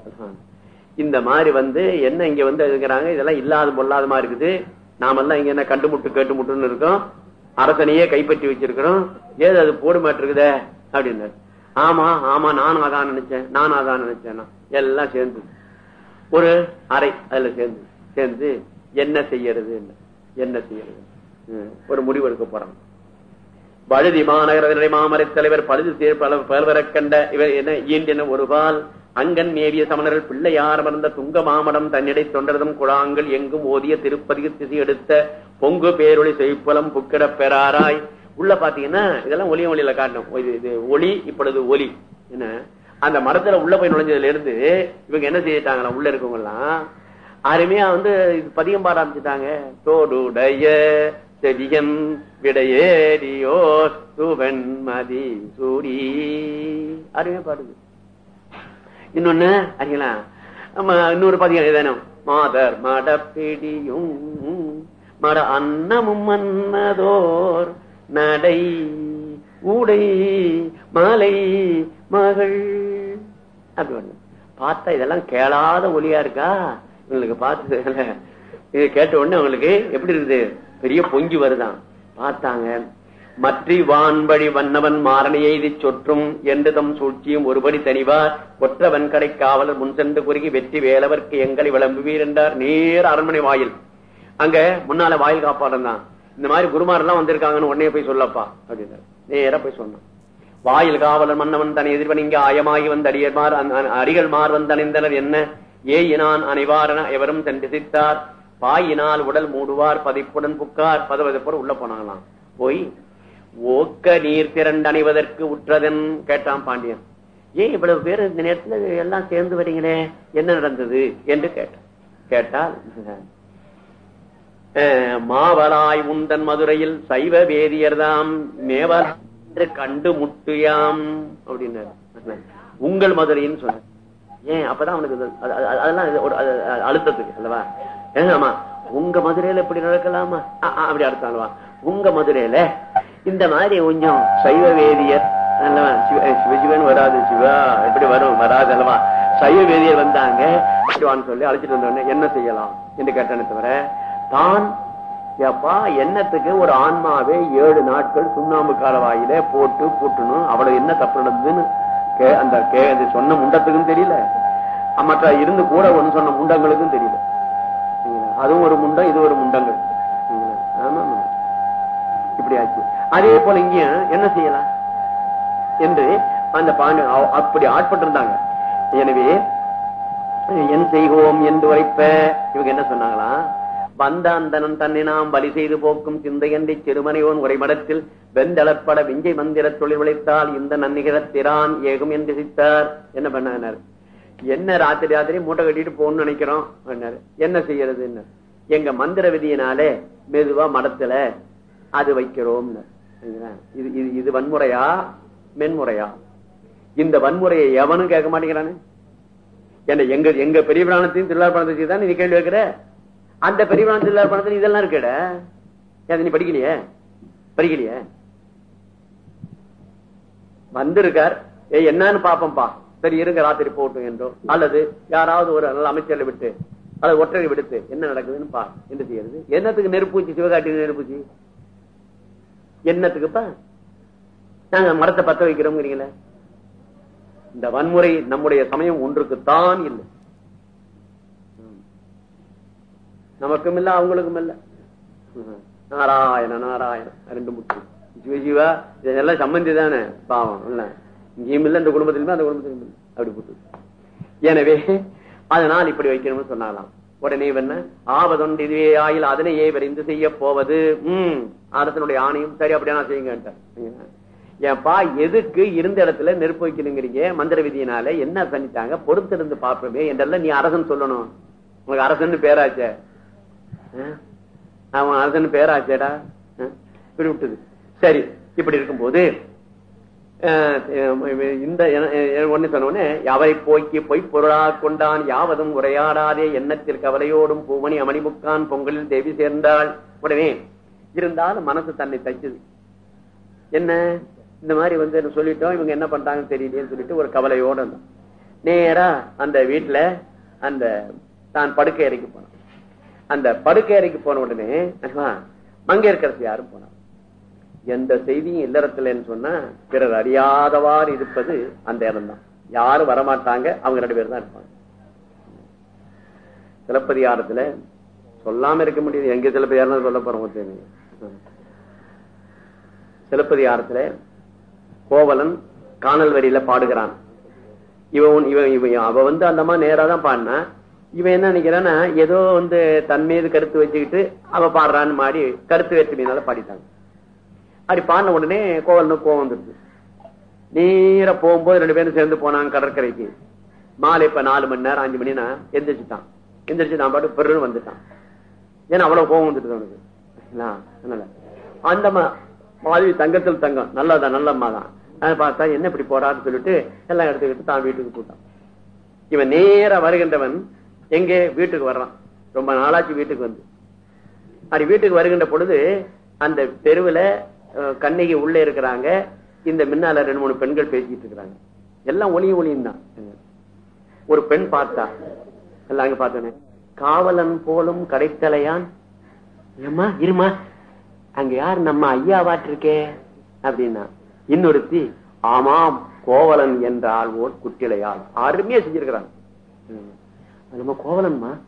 இந்த மாதிரி வந்து என்ன இங்க வந்து இருக்கிறாங்க? இதெல்லாம் இல்லாத பொல்லாத மாதிரி இருக்குது. நாமெல்லாம் இங்க என்ன கண்டு முட்டு கேட்டு முட்டுன்னு இருக்கோம். அரசனையே கைப்பற்றி வச்சிருக்கிறோம். ஏது அது போடு மாட்டிருக்குதே அப்படின்னாரு ஆமா ஆமா நானும் அதான் நினைச்சேன் நானும் அதான் நினைச்சேன் எல்லாம் சேர்ந்து. ஒரு அறை அதுல சேர்ந்து சேர்ந்து என்ன செய்யறது என்ன செய்யறது? ஒரு முடிவு எடுக்க போறாங்க. வழுதி மாநகர மாமரை தலைவர் பழுது சேர் கண்ட இவர் என்ன ஈண்டின ஒருபால் அங்கன் மேவிய சமணர்கள் பிள்ளையார் அமர்ந்த துங்க மாமடம் தன்னிடை தொண்டரதும் குழாங்கள் எங்கும் ஓதிய திருப்பதிக திசை எடுத்த பொங்கு பேரொளி செய்ப்பலம் புக்கிட பெறாராய். உள்ள பாத்தீங்கன்னா இதெல்லாம் ஒளியும் ஒளியில காட்டணும் இது ஒளி இப்பொழுது ஒலி. என்ன அந்த மரத்துல உள்ள போய் நுழைஞ்சதுல இருந்து இவங்க என்ன செய்யிட்டாங்களா உள்ள இருக்கவங்க எல்லாம் அருமையா வந்து இது பாட ஆரம்பிச்சுட்டாங்க. தோடுடைய செவியன் விடையேடியோ சுவன்மதி மதி சூடி. அருமையா பாடுது. இன்னொன்னு அறியலா? இன்னொரு பதியம் ஏதானும் மாதர் மடப்பிடியும் மட அன்னமும் மன்னதோர் நடை ஊடை மாலை மகள். அப்படி ஒண்ணு. பார்த்தா இதெல்லாம் கேளாத ஒலியா இருக்கா? இவங்களுக்கு பார்த்து இது கேட்ட உடனே அவங்களுக்கு எப்படி இருக்குது? பெரிய பொங்கி வருதான். பார்த்தாங்க. மற்றி வான்படி வண்ணவன் மாறனை எய்தி சொற்றும் என்று தம் சூழ்ச்சியும் ஒருபடி தனிவார். ஒற்றவன் கடை காவலர் முன் சென்று குறுகி வெற்றி வேலவர்க்கு எங்களை விளம்புவீர் என்றார். நேர அரண்மனை வாயில். அங்க முன்னால வாயில் காப்பாளன் தான் இந்த மாதிரி குருமாரெல்லாம் வந்திருக்காங்கன்னு உடனே போய் சொல்லப்பா அப்படின்னாரு. நேரா போய் சொன்னான் வாயில் காவலர் மன்னவன் தன் எதிர்வன் இங்கே ஆயமாகி வந்த அடியர்மார் அந்த- அந்த மார் வந்தணிந்தனர் என்ன? ஏயினான் அனைவாரன எவரும் தன் திசைத்தார். பாயினால் உடல் மூடுவார் பதிப்புடன் புக்கார் பதவதப்போர் உள்ள போனாங்களாம். போய் ஓக்க நீர் திரண்டு அணிவதற்கு உற்றதன் கேட்டான் பாண்டியன். ஏன் இவ்வளவு பேர் இந்த நேரத்துல எல்லாம் சேர்ந்து வரீங்களே? என்ன நடந்தது? என்று கேட்டான். கேட்டால் மாவலாய் உண்டன் மதுரையில் சைவ வேதியர்தாம் மேவல் என்று கண்டு முட்டுயாம் அப்படின்னாரு. உங்கள் மதுரைன்னு சொன்ன ஏன் அப்பதான் அவனுக்கு அது- அதெல்லாம் அழுத்தத்துக்கு அல்லவா? ஆமா உங்க மதுரையில இப்படி நடக்கலாமா? அப்படி அர்த்தம் உங்க மதுரையில இந்த மாதிரி கொஞ்சம் சைவ வேதியர் சிவசிவன் சிவ வராது சிவா எப்படி வரும் வராது அல்லவா? சைவ வேதியர் வந்தாங்க சொல்லி அழைச்சிட்டு வந்தோடனே என்ன செய்யலாம்? என்று கேட்டேன்னு தவிர தான் ஏப்பா எண்ணத்துக்கு ஒரு ஆன்மாவே ஏழு நாட்கள் சுண்ணாம்பு காலவாயில போட்டு பூட்டணும்? அவ்வளவு என்ன தப்பு நடந்ததுன்னு கே- அந்த கே- சொன்ன முண்டத்துக்கும் தெரியல. மற்ற இருந்து கூட ஒன்னு சொன்ன முண்டங்களுக்கும் தெரியல. அதுவும் ஒரு முண்டம் இது ஒரு முண்டங்கள். ஆமா ஆமா. இப்படி ஆச்சு. அதே போல இங்கேயும் என்ன செய்யலாம்? என்று அந்த பாண்டு அப்படி ஆட்பட்டிருந்தாங்க எனவே என் செய்வோம் என்று உரைப்ப இவங்க என்ன சொன்னாங்களா வந்த அந்தனன் தன்னை நாம் பலி செய்து போக்கும் சிந்தையன்றி சிறுமனையோன் உரைமடத்தில் வெந்தளப்பட விஞ்சை மந்திர தொழில் உழைத்தால் இந்த நன்னிகரத்திரான் ஏகும் என்று சித்தார். என்ன பண்ணார்? என்ன ராத்திரி ராத்திரி மூட்டை கட்டிட்டு போகணும்னு நினைக்கிறோம் என்ன செய்யறது எங்க மந்திர விதியினாலே மெதுவா மடத்துல அது வைக்கிறோம் இது இது இது வன்முறையா? மென்முறையா? இந்த வன்முறையை எவனும் கேட்க மாட்டேங்கிறானு? என்ன எங்க எங்க பெரிய பிராணத்தையும் திருவிழா பணத்தை தான் நீ கேள்வி வைக்கிற அந்த பெரிய திருவிழா பணத்தில் இதெல்லாம் இருக்கட. நீ படிக்கலையே? படிக்கலையே? வந்திருக்கார். ஏ என்னன்னு பாப்போம்பா சரி இருங்க ராத்திரி போட்டும் என்றோ. அல்லது யாராவது ஒரு நல்ல அமைச்சர்ல விட்டு அல்லது ஒற்றரை விடுத்து என்ன நடக்குதுன்னு பா என்ன செய்யறது? என்னத்துக்கு நெருப்பூச்சி சிவகாட்டி நெருப்பூச்சி என்னத்துக்குப்பா? நாங்க மரத்தை பத்த வைக்கிறோம்ங்கிறீங்களே. இந்த வன்முறை நம்முடைய சமயம் ஒன்றுக்குத்தான் இல்லை. நமக்கும் இல்ல அவங்களுக்கும் இல்ல. நாராயண நாராயண ரெண்டு முட்டு சிவஜீவா இதெல்லாம் சம்பந்தி தானே பாவம் இல்ல? இங்கேயும் இல்ல இந்த குடும்பத்திலுமே அந்த குடும்பத்திலும் அப்படி போட்டு. எனவே அதனால் இப்படி வைக்கணும்னு சொன்னாலாம். உடனே என்ன? ஆவதொன்று இதுவே ஆயில் அதனையே விரைந்து செய்ய போவது. உம் அரசனுடைய ஆணையும் சரி அப்படியா நான் செய்யுங்க ஏன்பா எதுக்கு இருந்த இடத்துல நெருப்பு வைக்கணுங்கிறீங்க? மந்திர விதியினால என்ன பண்ணிட்டாங்க? பொறுத்திருந்து பார்ப்போமே என்றெல்லாம் நீ அரசன் சொல்லணும். உனக்கு அரசன் பேராச்சே. அவன் அரசன் பேராச்சேடா. இப்படி விட்டது சரி இப்படி இருக்கும்போது இந்த ஒண்ணு சொன்ன அவரை போக்கி பொய் பொருளா கொண்டான் யாவதும் உரையாடாதே எண்ணத்தில் கவலையோடும் பூமணி அமணிமுக்கான் பொங்கலில் தேவி சேர்ந்தாள். உடனே இருந்தாலும் மனசு தன்னை தைச்சது என்ன? இந்த மாதிரி வந்து என்ன சொல்லிட்டோம் இவங்க என்ன பண்றாங்கன்னு தெரியலையேன்னு சொல்லிட்டு ஒரு கவலையோட நேரா அந்த வீட்டுல அந்த தான் படுக்கை இறக்கி போனான். அந்த படுக்கை அறைக்கு போன உடனே மங்கையர்கரசு யாரும் போனார். எந்த செய்தியும் இல்லறத்தில்லைன்னு சொன்னா பிறர் அறியாதவாறு இருப்பது அந்த இடம் தான் யாரும் வரமாட்டாங்க அவங்க ரெண்டு பேர் தான் இருப்பாங்க. சிலப்பதிகாரத்துல சொல்லாம இருக்க முடியாது. எங்க சிலப்பதிகாரம் சொல்ல போறோம் தெரியுங்க. சிலப்பதிகாரத்துல கோவலன் காணல் வரியில பாடுகிறான். இவன் இவன் இவன் அவ வந்து அந்த மாதிரி நேரா தான் பாடினா இவன் என்ன நினைக்கிறான்னா ஏதோ வந்து தன் மீது கருத்து வச்சுக்கிட்டு அவ பாடுறான்னு மாறி கருத்து வேற்றுமையினால பாடிட்டாங்க. அப்படி பாடின உடனே கோவலனுக்கு கோவம் வந்துருது நேர போகும்போது ரெண்டு பேரும் சேர்ந்து போனாங்க கடற்கரைக்கு. மாலை இப்ப நாலு மணி நேரம் அஞ்சு மணினா எந்திரிச்சுட்டான். எந்திரிச்சு நான் பாட்டு பெருன்னு வந்துட்டான். ஏன்னா அவ்வளவு கோவம் வந்துட்டு அவனுக்கு. அந்த மாதிரி தங்கத்தில் தங்கம். நல்லதான் நல்லம்மா தான். அதை பார்த்தா என்ன இப்படி போறான்னு சொல்லிட்டு எல்லாம் எடுத்துக்கிட்டு தான் வீட்டுக்கு போட்டான். இவன் நேரா வருகின்றவன் எங்கே? வீட்டுக்கு வர்றான். ரொம்ப நாளாச்சு வீட்டுக்கு வந்து. அப்படி வீட்டுக்கு வருகின்ற பொழுது அந்த தெருவுல கண்ணகி உள்ளே இருக்கிறாங்க. இந்த முன்னால ரெண்டு மூணு பெண்கள் பேசிட்டு இருக்கிறாங்க. எல்லாம் ஒளியும் ஒளியும் தான். ஒரு பெண் பார்த்தா. எல்லாம் அங்க பார்த்தோன்னே காவலன் போலும் கடைத்தலையான். ஏம்மா இருமா. அங்க யார் நம்ம ஐயா வாட்டிருக்கே? அப்படின்னா இன்னொருத்தி ஆமாம் கோவலன் என்றால் ஓர் குட்டிலையாள் அருமையா செஞ்சிருக்கிறாங்க. ரொம்ப கோவலம்மா.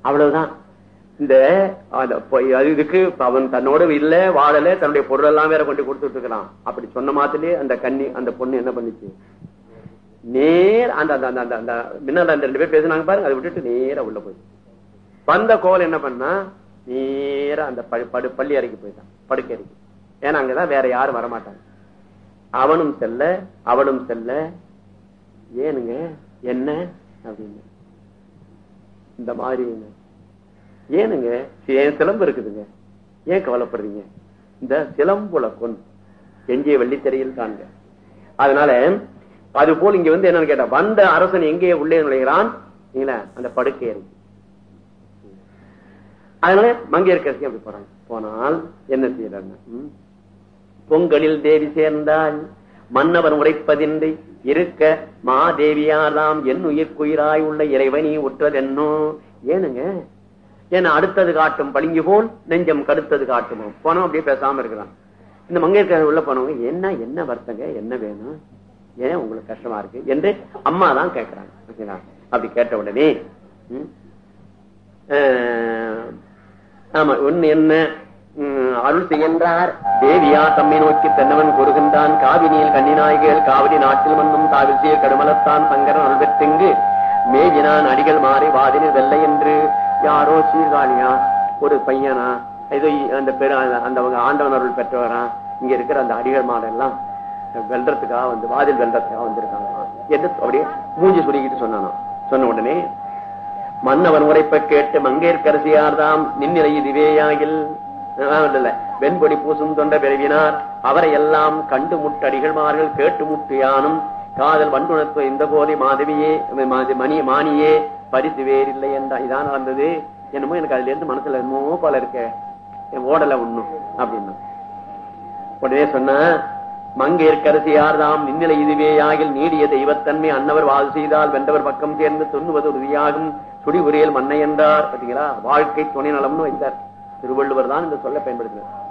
அவ்வளவுதான். இந்த அந்த பொய் அது இதுக்கு அவன் தன்னோட இல்ல வாழல தன்னுடைய பொருள் எல்லாம் வேற கொண்டு கொடுத்துட்டு இருக்கலாம் அப்படி சொன்ன மாத்திலே அந்த கண்ணி அந்த பொண்ணு என்ன பண்ணுச்சு? நேர் அந்த அந்த அந்த அந்த- அந்த முன்னால அந்த ரெண்டு பேர் பேசுனாங்க பாருங்க அதை விட்டுட்டு நேரா உள்ள போய் வந்த கோவல் என்ன பண்ணா நேரா அந்த படு பள்ளி அறைக்கு போயிட்டான் படுக்கை அறைக்கு. ஏன்னா அங்கதான் வேற யாரும் வரமாட்டாங்க. அவனும் செல்ல அவளும் செல்ல ஏனுங்க என்ன? அப்படின்னு. இந்த மாதிரி. ஏனுங்க என் சிலம்பு இருக்குதுங்க? ஏன் கவலைப்படுறீங்க? இந்த சிலம்புல கொண் எஞ்சிய வெள்ளித்திரையில் தாங்க அதனால அது போல் இங்க வந்து என்னன்னு கேட்டா வந்த அரசன் எங்கே உள்ளே நுழைகிறான்? அந்த படுக்கை இருக்கு அதனால மங்கையர்கரசி அப்படி போறாங்க. போனால் என்ன செய்யறாங்க பொங்கலில் தேவி சேர்ந்தால் மன்னவர் உரைப்பதின்றி இருக்க மாதேவியாராம் என் உயிர்க்குயிராய் உள்ள இறைவனி உற்றதென்னோ? ஏனுங்க? ஏன்னா அடுத்தது காட்டும் பளிங்கு போல் நெஞ்சம் கடுத்தது காட்டுமோ? போனோம் அப்படியே பேசாம இருக்கிறான். இந்த மங்கையர்கார உள்ள போனவங்க என்ன என்ன வருத்தங்க? என்ன வேணும்? ஏன் உங்களுக்கு கஷ்டமா இருக்கு? என்று அம்மா தான் கேட்கிறாங்க. ஓகேங்களா? அப்படி கேட்ட உடனே ஆஹ், ஆமா ஒன்னு என்ன? அருள் செய்கின்றார். தேவியா தம்மை நோக்கி தென்னவன் கூறுகின்றான் காவினியில் கண்ணிநாயகர் காவிரி நாட்டில் வந்தும் தாவிசிய கடுமலத்தான் சங்கரன் அருள் பெற்றுங்கு மேவினான் அடிகள் மாறி வாதினதல்ல என்று யாரோ சீர்காழியா ஒரு பையனா ஏதோ அந்த பெரு அந்த ஆண்டவன் அருள் பெற்றவரா இங்க இருக்கிற அந்த அடிகள் மாடெல்லாம் வெல்றதுக்காக வந்து வாதில் வெல்றதுக்காக வந்திருக்காங்க. என்று அப்படியே மூஞ்சி சுருக்கிட்டு சொன்னானா சொன்ன உடனே மன்னவன் உரைப்ப கேட்டு மங்கையர்கரசியார்தாம் நின்னிலை இதுவேயாகில் இல்ல வெண்பொடி பூசும் தொண்ட பிறவினார் அவரை எல்லாம் கண்டு முட்டடிகள்மார்கள் கேட்டு முட்டு யானும் காதல் வண்டுணத்துவ இந்த போதை மாதவியே மணி மானியே பரிசு வேறில்லை என்றா இதான் நடந்தது. என்னமோ எனக்கு அதுல இருந்து மனசுல என்னமோ போல இருக்க. ஓடல ஒண்ணும் அப்படின்னா. உடனே சொன்ன மங்கையர்கரசியார் யார்தாம்? நின்னிலை இதுவே இதுவேயாகில் நீடிய தெய்வத்தன்மை. அன்னவர் வாழ் செய்தால் வென்றவர் பக்கம் சேர்ந்து துண்ணுவது உறுதியாகும். சுடி உரியல் மன்னை என்றார். பாத்தீங்களா வாழ்க்கை துணை நலம்னு வைத்தார். திருவள்ளுவர் தான் இந்த சொல்ல பயன்படுத்தினார்.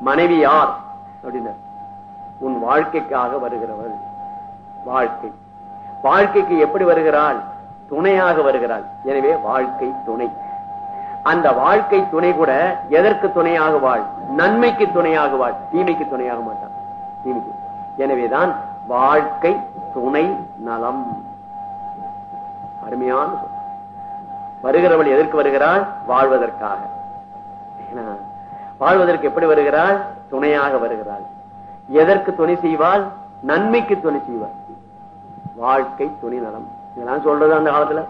மனைவி யார்? அப்படின்னார். உன் வாழ்க்கைக்காக வருகிறவள். வாழ்க்கை. வாழ்க்கைக்கு எப்படி வருகிறாள்? துணையாக வருகிறாள். எனவே வாழ்க்கை துணை. அந்த வாழ்க்கை துணை கூட எதற்கு துணையாக வாழ்? நன்மைக்கு துணையாக வாழ். தீமைக்கு துணையாக மாட்டான். தீமைக்கு. எனவேதான் வாழ்க்கை துணை நலம். அருமையான சொல். வருகிறவள் எதற்கு வருகிறாள்? வாழ்வதற்காக. வாழ்வதற்கு எப்படி வருகிறாள்? துணையாக வருகிறாள். எதற்கு துணை செய்வாள்? நன்மைக்கு துணை செய்வாள். வாழ்க்கை துணை நலம். இதெல்லாம் சொல்றது அந்த காலத்துல.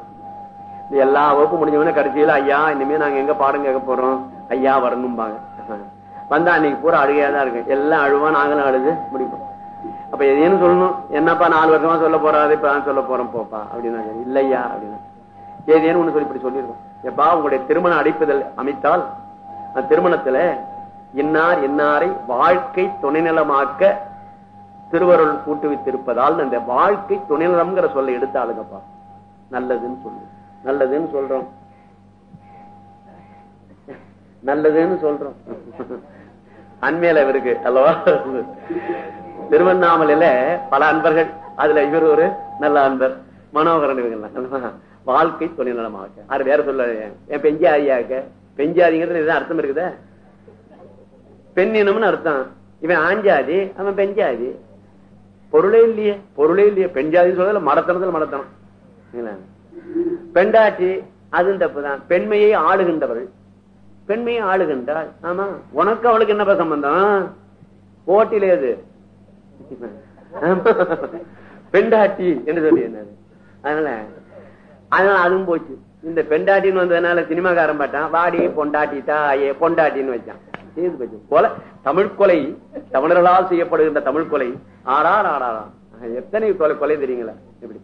இது எல்லா வகுப்பு முடிஞ்சவன கடைசியில ஐயா இனிமே நாங்க எங்க பாடம் கேட்க போறோம்? ஐயா வரணும்பாங்க. வந்தா அன்னைக்கு பூரா அழுகையா தான் இருக்கு எல்லாம் அழுவா நாங்களும் அழுது முடிப்போம். அப்ப எதையும் சொல்லணும். என்னப்பா நாலு வருஷமா சொல்ல போறாது இப்ப நான் சொல்ல போறோம் போப்பா அப்படின்னா இல்லையா? அப்படின்னா. ஏதேன்னு ஒண்ணு சொல்லி இப்படி சொல்லிருக்கோம் எப்பா உங்களுடைய திருமண அடைப்புதல் அமைத்தால் திருமணத்துல இன்னார் இன்னாரை வாழ்க்கை துணைநலமாக்க திருவருள் கூட்டுவித்திருப்பதால் அந்த வாழ்க்கை துணைநலம்ங்கிற சொல்ல எடுத்து ஆளுங்கப்பா நல்லதுன்னு சொல்லு. நல்லதுன்னு சொல்றோம். நல்லதுன்னு சொல்றோம். அண்மையில இவருக்கு அல்லவா? திருவண்ணாமலையில பல அன்பர்கள் அதுல இவர் ஒரு நல்ல அன்பர் மனோகரன் இவங்க வாழ்க்கை துணை நலமாக அது வேற சொல்ல என் பெஞ்சாதியாக்க பெஞ்சாதிங்கிறது எதாவது அர்த்தம் இருக்குதா. பெண்ணினம்னு அர்த்தம். இவன் ஆஞ்சாதி அவன் பெஞ்சாதி. பொருளே இல்லையே பொருளே இல்லையே. பெஞ்சாதி சொல்றதுல மடத்தனத்துல மடத்தனம். பெண்டாட்சி பெண்டாட்டி அதுவும் தப்புதான். பெண்மையை ஆளுகின்றவள். பெண்மையை ஆளுகின்றாள். ஆமா உனக்கு அவளுக்கு என்னப்பா சம்பந்தம்? போட்டியில எது பெண்டாட்சி என்று சொல்லி என்னது அதனால அதனால அதுவும் போச்சு. இந்த பெண்டாட்டின்னு வந்ததுனால சினிமாக்காரன் பாட்டான். வாடி பொண்டாட்டி தாயே பொண்டாட்டின்னு வச்சான். போச்சு கொலை தமிழ் கொலை தமிழர்களால் செய்யப்படுகின்ற தமிழ் கொலை. ஆறா ஆறாரா எத்தனை கொலை கொலை தெரியுங்களா? எப்படி?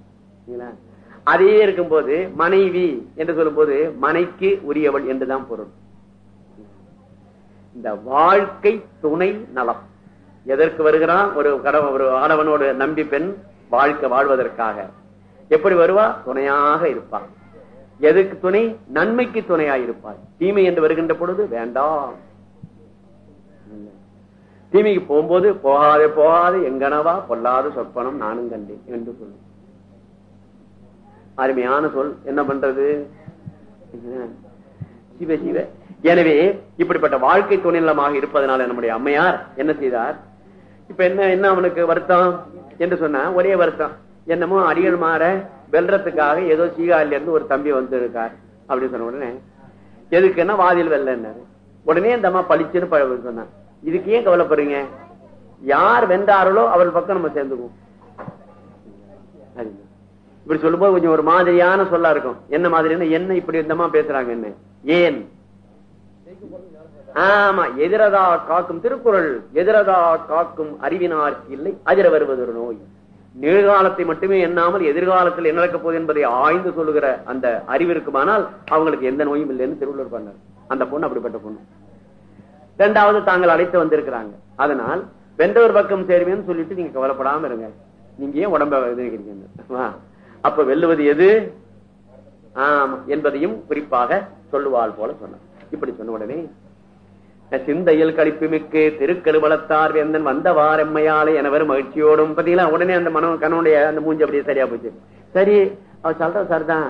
அதே இருக்கும் இருக்கும்போது மனைவி என்று சொல்லும் போது மனைக்கு உரியவள் என்றுதான் பொருள். இந்த வாழ்க்கை துணை நலம். எதற்கு வருகிறான்? ஒரு கடவு ஒரு ஆடவனோடு நம்பி பெண் வாழ்க்கை வாழ்வதற்காக. எப்படி வருவா? துணையாக இருப்பான். எதுக்கு துணை? நன்மைக்கு துணையாயிருப்பார் தீமை என்று வருகின்ற பொழுது வேண்டாம். தீமைக்கு போகும்போது போகாதே போகாது எங்கனவா? பொல்லாத சொப்பனம் நானும் கண்டேன் என்று சொல்லு. அருமையான சொல். என்ன பண்றது? சிவ சிவ. எனவே இப்படிப்பட்ட வாழ்க்கை துணைநலமாக இருப்பதனால நம்முடைய அம்மையார் என்ன செய்தார்? இப்ப என்ன என்ன அவனுக்கு வருத்தம்? என்று சொன்னா ஒரே வருத்தம். என்னமோ அடிகள் மாற வெல்றதுக்காக ஏதோ சீகால இருந்து ஒரு தம்பி வந்து இருக்கார் அப்படின்னு சொன்ன உடனே எதுக்குன்னா வாதில் வெல்ல உடனே இந்த அம்மா பழிச்சுன்னு சொன்னான். இதுக்கு ஏன் கவலைப்படுறீங்க? யார் வென்றார்களோ அவர்கள் பக்கம் நம்ம சேர்ந்துக்குவோம். இப்படி இப்படி சொல்லும்போது கொஞ்சம் ஒரு மாதிரியான சொல்லா இருக்கும். என்ன மாதிரின்னா என்ன இப்படி இருந்தமா பேசுறாங்க என்ன? ஏன்? ஆமா எதிரதா காக்கும் திருக்குறள் எதிரதா காக்கும் அறிவினார் இல்லை அதிர வருவது ஒரு நோய். நிகழ்காலத்தை மட்டுமே எண்ணாமல் எதிர்காலத்தில் என்ன நடக்கப் போகுது என்பதை ஆய்ந்து சொல்லுகிற அந்த அறிவு இருக்குமானால் அவங்களுக்கு எந்த நோயும் இல்லைன்னு திருவள்ளுவர் பண்ணார் அந்த பொண்ணு அப்படிப்பட்ட பொண்ணு. இரண்டாவது தாங்கள் அழைத்து வந்திருக்கிறாங்க. அதனால் வெந்தவர் பக்கம் சேருவேன்னு சொல்லிட்டு நீங்க கவலைப்படாம இருங்க. நீங்க ஏன் உடம்ப இது அப்ப வெல்லுவது எது? ஆமா என்பதையும் குறிப்பாக சொல்லுவாள் போல சொன்னார். இப்படி சொன்ன உடனே சிந்தையில் கழிப்புமிக்கு திருக்கருவளத்தார் வேந்தன் வந்தவார் எம்மையாலே எனவர் மகிழ்ச்சியோடும். பாத்தீங்களா உடனே அந்த மன கணவனுடைய அந்த மூஞ்சி அப்படியே சரியா போச்சு. சரி அவர் சொல்ற தான்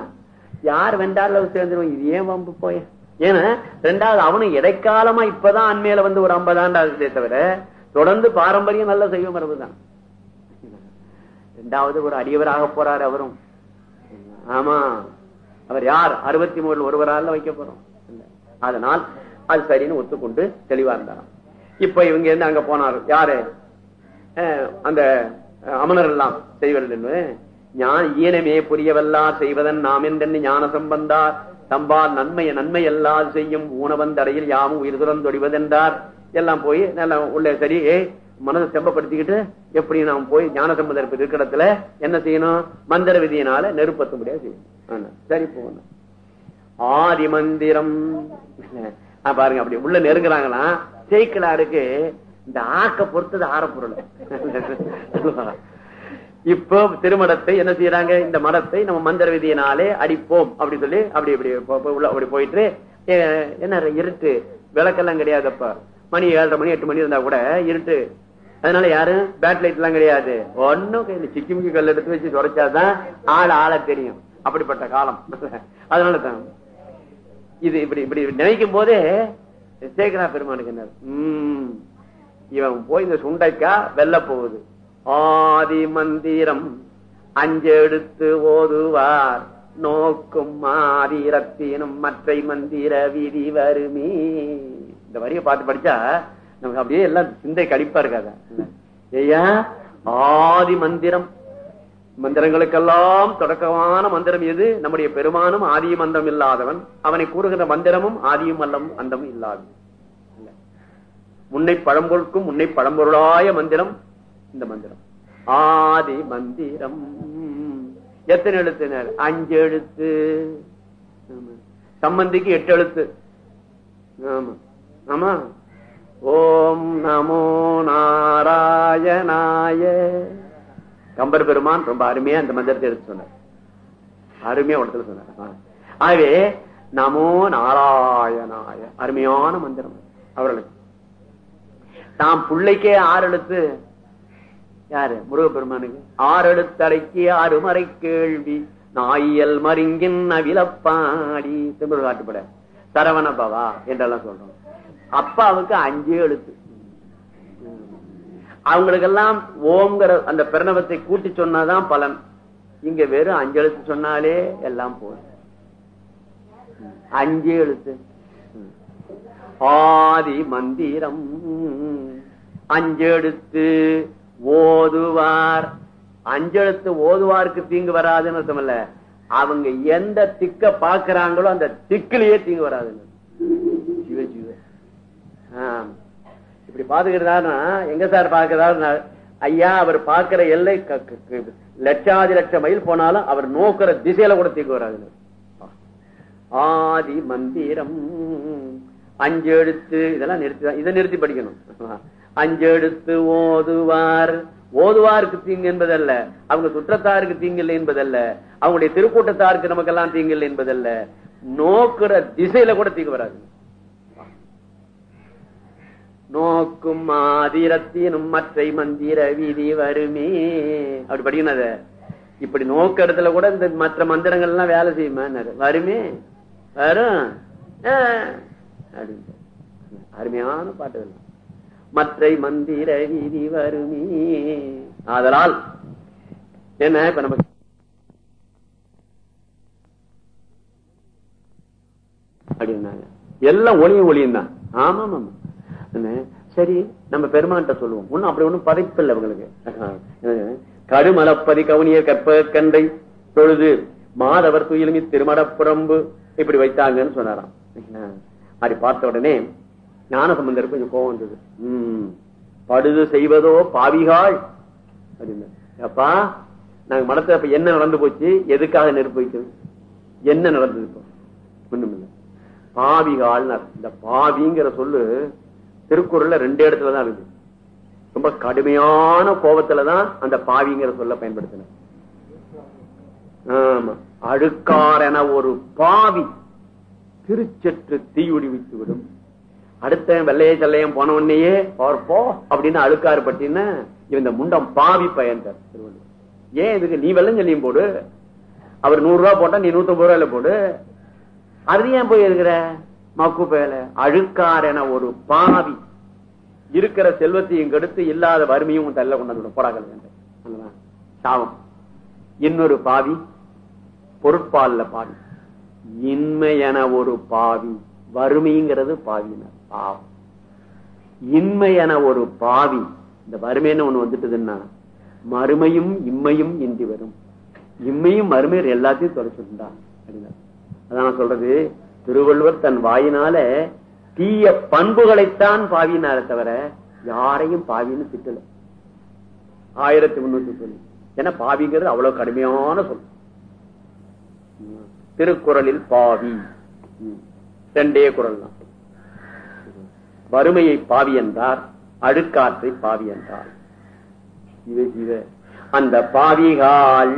யார் வெண்டார்ல சேர்ந்துருவோம் இது ஏன் வம்பு போய? ஏன்னா ரெண்டாவது அவனும் இடைக்காலமா இப்பதான் அண்மையில வந்து ஒரு ஐம்பதாண்டு ஆகுதே தவிர தொடர்ந்து பாரம்பரியம் நல்ல செய்வ மரபுதான் ரெண்டாவது ஒரு அடியவராக போறாரு அவரும். ஆமா. அவர் யார்? அறுபத்தி மூணுல ஒருவரால வைக்க போறோம். அதனால் அது சரின்னு ஒத்துக்கொண்டு தெளிவா இருந்தாராம். இப்ப இவங்க இருந்து அங்க போனார். யாரு? அஹ், அந்த அஹ், அமனர் எல்லாம் செய்வர்கள் ஈனமே புரியவெல்லாம் செய்வதன் நாம் என்றென்னு ஞான சம்பந்தார். தம்பா நன்மை நன்மை எல்லாம் செய்யும் ஊனவந்தடையில் யாமும் உயிர் துறந்தொடிவதென்றார். எல்லாம் போய் நல்லா உள்ள சரி மனதை செம்பப்படுத்திக்கிட்டு எப்படி நாம் போய் ஞான சம்பந்தர் இருக்கிற என்ன செய்யணும்? மந்திர விதியினால நெருப்பத்த முடியாது செய்யணும் சரி போகணும். ஆதி மந்திரம் பாருங்க அப்படி உள்ள நெருங்குறாங்களா? சேக்கிலாருக்கு இந்த ஆக்க பொறுத்தது ஆரப்பொருள் இப்போ திருமடத்தை என்ன செய்யறாங்க? இந்த மடத்தை நம்ம மந்திர விதியினாலே அடிப்போம். அப்படி சொல்லி அப்படி இப்படி உள்ள அப்படி போயிட்டு என்ன இருட்டு. விளக்கெல்லாம் கிடையாதுப்ப. மணி ஏழரை மணி எட்டு மணி இருந்தா கூட இருட்டு. அதனால யாரும் பேட் லைட் எல்லாம் கிடையாது. ஒன்னும் கையில சிக்கிமுக்கி கல் எடுத்து வச்சு துரைச்சாதான் ஆள் ஆள தெரியும். அப்படிப்பட்ட காலம். அதனாலதான் இது இப்படி இப்படி நினைக்கும் போதே சேகரா பெருமானுக்கு என்ன? உம் இவன் போய் இந்த சுண்டைக்கா வெல்ல போகுது. ஆதி மந்திரம் அஞ்செடுத்து ஓதுவார். நோக்கும் மாதிரத்தினும் மற்றை மந்திர விதி வருமே. இந்த வரியை பார்த்து படிச்சா நமக்கு அப்படியே எல்லாம் சிந்தை கடிப்பா இருக்காத. ஐயா ஆதி மந்திரம் மந்திரங்களுக்கெல்லாம் தொடக்கமான மந்திரம் எது? நம்முடைய பெருமானும் ஆதியும் அந்தம் இல்லாதவன். அவனை கூறுகின்ற மந்திரமும் ஆதியும் அல்லம் அந்தம் இல்லாது. முன்னை பழம்பொருக்கும் முன்னை பழம்பொருளாய மந்திரம் இந்த மந்திரம். ஆதி மந்திரம். எத்தனை எழுத்தினர்? அஞ்சு எழுத்து. சம்பந்திக்கு எட்டு எழுத்து. ஆமா. ஆமா. ஓம் நமோ நாராயணாய. கம்பர் பெருமான் ரொம்ப அருமையா அந்த மந்திரத்தை எடுத்து சொன்னார். அருமையா இடத்துல சொன்னார். ஆகவே நமோ நாராயணாய அருமையான மந்திரம். அவர்களுக்கு. தாம் பிள்ளைக்கே ஆறு எழுத்து. யாரு? முருகப்பெருமானுக்கு. ஆறு எழுத்தடைக்கு ஆறு மறை கேள்வி. நாயியல் மருங்கின் அவிலப்பாடி. திமிரு காட்டுப்பட. சரவண பவா என்றெல்லாம் சொல்றோம். அப்பாவுக்கு அஞ்சு எழுத்து. அவங்களுக்கெல்லாம் ஓங்கிற அந்த பிரணவத்தை கூட்டி சொன்னாதான் பலன். இங்க வெறும் அஞ்சு எழுத்து சொன்னாலே எல்லாம் போதும். அஞ்சு எழுத்து. ஆதி மந்திரம். அஞ்செழுத்து ஓதுவார். அஞ்செழுத்து ஓதுவாருக்கு தீங்கு வராதுன்னு அர்த்தம் அவங்க எந்த திக்க பாக்குறாங்களோ அந்த திக்கிலேயே தீங்கு வராதுன்னு சிவ சிவ ஆம். இப்படி பாத்துக்கிறாருன்னா எங்க சார் பாக்குறதா ஐயா அவர் பாக்குற எல்லை க- லட்சாதி லட்சம் மைல் போனாலும் அவர் நோக்குற திசையில கூட தீக்கு வராது. ஆதி மந்திரம். அஞ்சு எழுத்து இதெல்லாம் நிறுத்தி இதை நிறுத்தி படிக்கணும். அஞ்சு எழுத்து ஓதுவார். ஓதுவாருக்கு தீங்கு என்பதல்ல. அவங்க சுற்றத்தாருக்கு தீங்கு இல்லை என்பதல்ல. அவங்களுடைய திருக்கூட்டத்தாருக்கு நமக்கெல்லாம் தீங்கு இல்லை என்பதல்ல. நோக்குற திசையில கூட தீங்கு வராது. நோக்கும் மாதிரத்தினும் மற்றை மந்திர விதி வருமே. அப்படி படிக்கணும் அத. இப்படி இடத்துல கூட இந்த மற்ற மந்திரங்கள் எல்லாம் வேலை செய்யுமா வருமே? வரும். அருமையான பாட்டுகள். மற்றை மந்திர விதி வருமே. ஆதலால் என்ன இப்ப நமக்கு அப்படின்னாங்க. எல்லாம் ஒளியும் ஒளியும் தான் ஆமா ஆமா சரி நம்ம பெருமான்ட்ட சொல்லுவோம். ஒண்ணும் அப்படி ஒண்ணும் பதைப்பில்லை அவங்களுக்கு கருமலப்பதி கவுனிய கற்ப கண்டை தொழுது மாதவர் துயிலுமி திருமடப்புறம்பு இப்படி வைத்தாங்கன்னு சொன்னாராம். அப்படி பார்த்த உடனே ஞானசம்பந்தர் கொஞ்சம் கோவம் வந்தது. உம் படுது செய்வதோ பாவிகாள். அப்படின்னு. அப்பா நாங்க மனத்துல இப்ப என்ன நடந்து போச்சு? எதுக்காக நெருப்பு வைக்கிறது? என்ன நடந்தது இப்போ? ஒண்ணுமில்லை. பாவிகால் இந்த பாவிங்கிற சொல்லு திருக்குறள்ல ரெண்டு இடத்துல தான் இருக்கு ரொம்ப கடுமையான கோபத்துலதான் அந்த பாவிங்கிற சொல்ல பயன்படுத்தின ஆமா. அழுக்காரென ஒரு பாவி திருச்சற்று தீயுடி விட்டு விடும் அடுத்த வெள்ளைய செல்லையம் போன உடனேயே அவர் போ அப்படின்னு அழுக்காறு பட்டின்னு இந்த முண்டம் பாவி பயன்றார் திருவள்ளுவர். ஏன் இதுக்கு நீ வெள்ளம் சொல்லியும் போடு? அவர் நூறு ரூபாய் போட்டா நீ நூத்தம்பது ரூபாயில போடு. அது ஏன் போய் இருக்கிற மக்கு பேல அழுக்கார் என ஒரு பாவி இருக்கிற செல்வத்தையும் கெடுத்து இல்லாத வறுமையும் தள்ள கொண்டாந்து போடாக்கள் சாவம் இன்னொரு பாவி பொருட்பால்ல பாவி. இன்மை என ஒரு பாவி. வறுமைங்கிறது பாவினர் பாவம். இன்மை என ஒரு பாவி. இந்த வறுமைன்னு ஒண்ணு வந்துட்டுதுன்னா மறுமையும் இம்மையும் இன்றி வரும். இம்மையும் மறுமையர் எல்லாத்தையும் தொலைச்சுட்டா அப்படின்னா அதான் நான் சொல்றது. திருவள்ளுவர் தன் வாயினால தீய பண்புகளைத்தான் பாவினார தவிர யாரையும் பாவின்னு திட்டல. ஆயிரத்தி முன்னூத்தி சொல்லி ஏன்னா பாவிங்கிறது அவ்வளவு கடுமையான சொல். திருக்குறளில் பாவி. ரெண்டே குரல் தான். வறுமையை பாவி என்றார் அழுக்காற்றை பாவி என்றார். இது இது அந்த பாவிகால்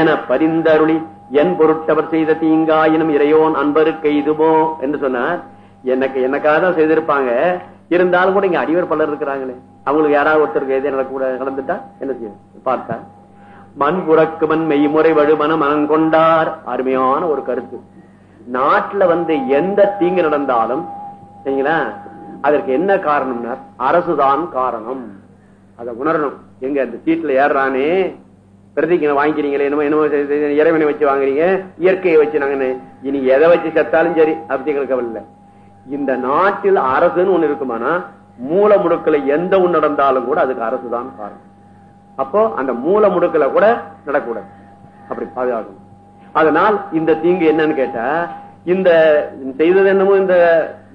என பரிந்தருளி என் பொருட்டவர் செய்த தீங்காயினும் இறையோன் அன்பருக்கு இதுமோ என்று சொன்னார். எனக்கு எனக்காக தான் செய்திருப்பாங்க. இருந்தாலும் கூட இங்க அடிவர் பலர் இருக்கிறாங்களே. அவங்களுக்கு யாராவது ஒருத்தருக்கு எதே நடக்கூட நடந்துட்டா என்ன செய்ய? பார்த்தா மண் புறக்குமன் மெய்முறை வழுமன மனம் கொண்டார். அருமையான ஒரு கருத்து. நாட்டுல வந்து எந்த தீங்கு நடந்தாலும் சரிங்களா? அதற்கு என்ன காரணம்னா அரசுதான் காரணம். அதை உணரணும். எங்க அந்த சீட்ல ஏறானே பிரதிக்கு வாங்கிக்கிறீங்களே என்னமோ என்னமோ இறைவனை வச்சு வாங்குறீங்க இயற்கையை வச்சு நாங்க இனி எதை வச்சு செத்தாலும் சரி அப்படி எங்களுக்கு கவலை இல்லை. இந்த நாட்டில் அரசுன்னு ஒண்ணு இருக்குமானா மூல முடுக்கல எந்த ஒண்ணு நடந்தாலும் கூட அதுக்கு அரசுதான் காரணம். அப்போ அந்த மூல முடுக்கல கூட நடக்கூடாது அப்படி பாதுகாக்கணும். அதனால் இந்த தீங்கு என்னன்னு கேட்டா இந்த செய்தது என்னமோ இந்த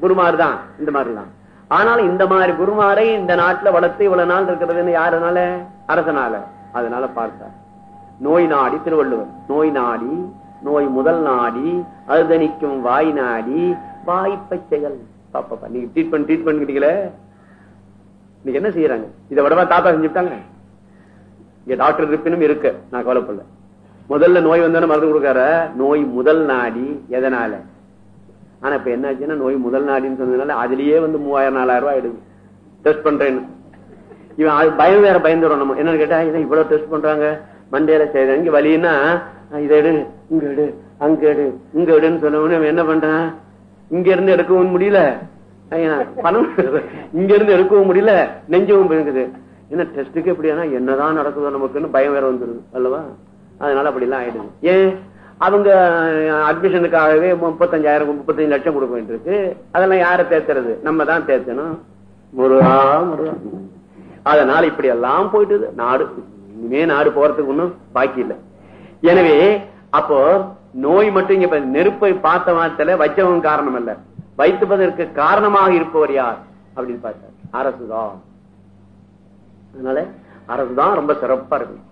குருமார் தான் இந்த மாதிரிலாம். ஆனாலும் இந்த மாதிரி குருமாரை இந்த நாட்டுல வளர்த்து இவ்வளவு நாள் இருக்கிறதுன்னு யாருனால? அரசனால. அதனால பார்த்தார். நோய் நாடி திருவள்ளுவர். நோய் நாடி நோய் முதல் நாடி அழுதணிக்கும் வாய் நாடி வாய்ப்பை செயல். பாப்பா நீங்க ட்ரீட்மெண்ட் ட்ரீட்மெண்ட் இன்னைக்கு என்ன செய்யறாங்க? இதை விடவா தாத்தா செஞ்சுட்டாங்க. இங்க டாக்டர் இருப்பினும் இருக்கு. நான் கவலைப்படல. முதல்ல நோய் வந்தாலும் மருந்து கொடுக்கார? நோய் முதல் நாடி. எதனால? ஆனா இப்ப என்ன ஆச்சுன்னா நோய் முதல் நாடின்னு சொன்னதுனால அதுலயே வந்து மூவாயிரம் நாலாயிரம் ரூபாய் ஆயிடுது. டெஸ்ட் பண்றேன்னு. இவன் அது பயம் வேற பயந்துடும் நம்ம. என்னன்னு கேட்டா இவ்வளவு டெஸ்ட் பண்றாங்க? மண்டேல செய்யறேன் இங்க வலின்னா இதை எடு இங்க எடு அங்க எடு இங்க எடுன்னு சொன்ன என்ன பண்றான்? இங்க இருந்து எடுக்கவும் முடியல. பணம் இங்க இருந்து எடுக்கவும் முடியல. நெஞ்சவும் இருக்குது என்ன டெஸ்ட்டுக்கு எப்படியானா என்னதான் நடக்குதோ நமக்குன்னு பயம் வேற வந்துருது அல்லவா? அதனால அப்படி எல்லாம் ஆயிடுது. ஏன்? அவங்க அட்மிஷனுக்காகவே முப்பத்தஞ்சாயிரம் முப்பத்தஞ்சு லட்சம் கொடுக்க வேண்டியிருக்கு. அதெல்லாம் யாரை தேர்த்துறது நம்ம தான் தேர்த்தணும் முருகா முருகா. அதனால இப்படி எல்லாம் போயிட்டு நாடு இனிமே நாடு போறதுக்கு ஒண்ணும் பாக்கி இல்லை. எனவே அப்போ நோய் மட்டும் இங்க நெருப்பை பார்த்த மாத்திர வச்சவன் காரணம் அல்ல வைத்துப்பதற்கு காரணமாக இருப்பவர் யார்? அப்படின்னு பார்த்தார். அரசுதான். அதனால அரசுதான் ரொம்ப சிறப்பா இருக்கும்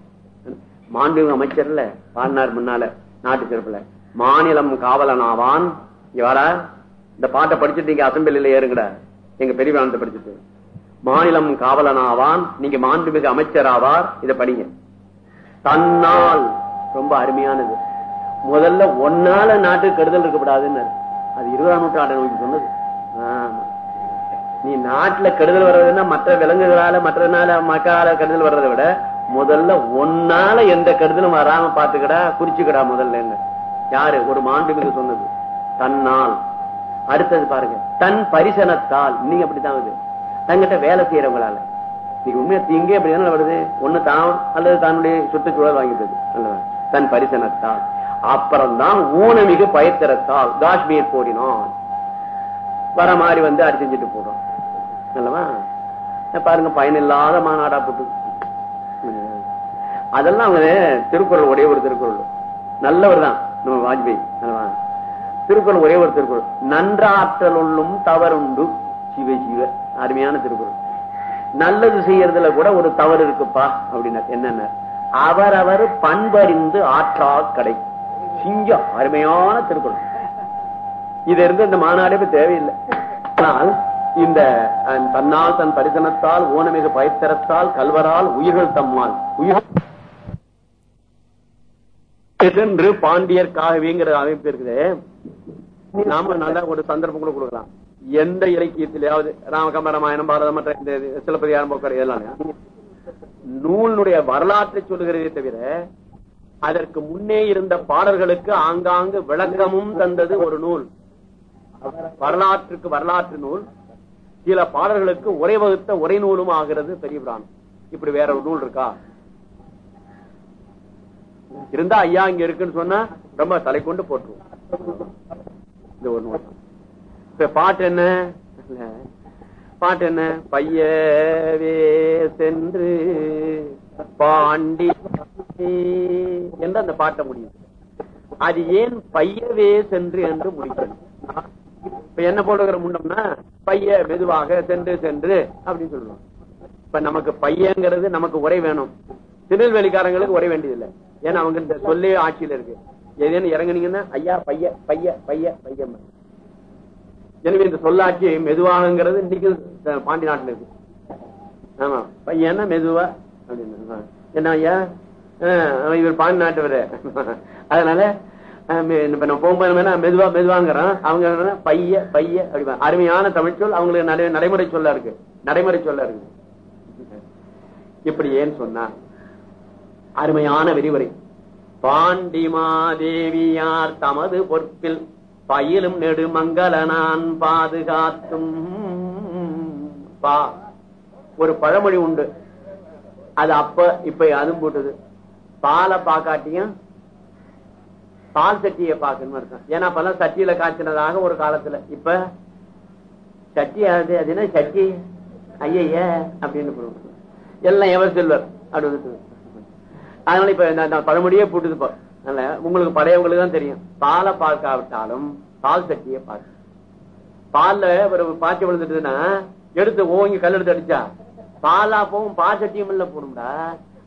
மாண்புமிகு அமைச்சர்ல பாடினார் முன்னால நாட்டு சிறப்புல. மாநிலம் காவலன் ஆவான் இங்க இந்த பாட்டை படிச்சுட்டு நீங்க அசம்பிளில ஏறுங்கடா. எங்க பெரியவானத்தை படிச்சுட்டு. மாநிலம் காவலனாவான். நீங்க மாண்புமிகு அமைச்சர் ஆவார் இதை படிங்க. தன்னால் ரொம்ப அருமையானது. முதல்ல ஒன்னால நாட்டுக்கு கெடுதல் இருக்கக்கூடாதுன்னு. அது இருபதாம் நூற்றாண்டு நோக்கி சொன்னது. நீ நாட்டுல கெடுதல் வர்றதுன்னா மற்ற விலங்குகளால மற்றனால மக்களால கெடுதல் வர்றதை விட முதல்ல ஒன்னால எந்த கெடுதலும் வராம பாத்துக்கடா குறிச்சுக்கடா முதல்ல என்ன. யாரு? ஒரு மாண்புமிகு சொன்னது. தன்னால். அடுத்தது பாருங்க. தன் பரிசனத்தால். நீங்க அப்படித்தான் வருது. தங்கிட்ட வேலை செய்யறவங்களால. நீங்க உண்மையா தீங்கே அப்படி வருது ஒண்ணு தான் அல்லது தன்னுடைய சுற்றுச்சூழல் வாங்கிட்டது தன் பரிசனத்தால். அப்புறம்தான் ஊனமிகு பயத்திரத்தால் காஷ்மீர் போடினோம் வர மாதிரி வந்து அடிச்சுட்டு போடுறோம் இல்லவா பாருங்க பயனில்லாத மாநாடா போட்டு. அதெல்லாம் அவங்க திருக்குறள் ஒரே ஒரு திருக்குறள். நல்லவர் தான் நம்ம வாஜ்பாய். அல்லவா? திருக்குறள் ஒரே ஒரு திருக்குறள். நன்றாற்றல் உள்ளும் தவறுண்டு. சிவ சிவ. அருமையான திருக்குறள். நல்லது செய்யறதுல கூட ஒரு தவறு இருக்குப்பா அப்படின்னா என்னென்ன? அவரவர் பண்பறிந்து ஆற்றா கடை. சிங்கம் அருமையான திருக்குறள். இது இருந்து இந்த மாநாடே தேவையில்லை. ஆனால் இந்த அஹ், தன்னால் தன் பரிசனத்தால் ஊனமிகு பயத்தரத்தால் கல்வரால் உயிர்கள் தம்மால் உயிர் பாண்டியர்காகவேங்கிற அமைப்பு இருக்குது. நாம நல்ல ஒரு சந்தர்ப்பம் கூட கொடுக்கலாம். எந்த இலக்கியத்திலேயாவது ராமகம்பராமாயணம் பாரதம் மற்ற இந்த சிலப்பதிகாரம் இதெல்லாம் நூலினுடைய வரலாற்றை சொல்லுகிறதே தவிர அதற்கு முன்னே இருந்த பாடல்களுக்கு ஆங்காங்கு விளக்கமும் தந்தது ஒரு நூல். வரலாற்றுக்கு வரலாற்று நூல். சில பாடல்களுக்கு உரை வகுத்த உரை நூலும் ஆகிறது பெரிய புராணம். இப்படி வேற ஒரு நூல் இருக்கா? இருந்தா ஐயா இங்க இருக்குன்னு சொன்னா ரொம்ப தலை கொண்டு போட்டுருவோம். இந்த ஒரு நூல். இப்ப பாட்டு என்ன? பாட்டு என்ன? பையவே சென்று பாண்டி என்று அந்த பாட்டை முடியுது. அது ஏன் பையவே சென்று என்று முடிக்கணும் இப்ப என்ன போடுகிற முண்டம்னா பைய மெதுவாக சென்று சென்று அப்படின்னு சொல்லுவோம் இப்ப நமக்கு பையங்கிறது நமக்கு உரை வேணும். திருநெல்வேலிக்காரங்களுக்கு உரை வேண்டியதில்லை. ஏன்னா அவங்க இந்த சொல்லே ஆட்சியில இருக்கு. ஏதேன்னு இறங்குனீங்கன்னா ஐயா பைய பைய பைய பையன் எனவே இந்த சொல்லாட்சி மெதுவாகங்கிறது இன்னைக்கு பாண்டி நாட்டுல இருக்கு. ஆமா. பையன் மெதுவா? அப்படின்னு என்ன ஐயா? ஆஹ் இவர் பாண்டி நாட்டவர். அதனால இப்ப போகும்போது மெதுவா மெதுவாங்கிறான் அவங்க பைய பைய அப்படி அருமையான தமிழ் சொல். அவங்களுக்கு நிறைய நடைமுறை சொல்ல இருக்கு. நடைமுறை சொல்ல இருக்கு. இப்படி ஏன் சொன்னா அருமையான விரிவுரை. பாண்டிமாதேவியார் தமது பொற்பில் பயிலும் நெடுமங்கல நான் பாதுகாத்தும். பா. ஒரு பழமொழி உண்டு. அது அப்ப இப்ப அதுவும் போட்டது. பாலை பாக்காட்டியும் பால் சட்டியை பாக்கணும் இருக்கும் ஏன்னா அப்பெல்லாம் சட்டியில காய்ச்சினதாக ஒரு காலத்துல. இப்ப சட்டி அது என்ன? சட்டி. ஐய அப்படின்னு எல்லாம் எவர் செல்வர்? அப்படி அதனால இப்ப பழமொழியே போட்டுது இப்போ. உங்களுக்கு பழையவங்களுக்கு தான் தெரியும். பாலை பார்க்காவிட்டாலும் பால் சட்டியை பார்க்க பால்ல ஒரு பாய்ச்சி விழுந்துட்டுன்னா எடுத்து ஓங்கி கல் எடுத்து அடிச்சா. பாலா போகும் பால் சட்டியும் இல்ல போடும்டா.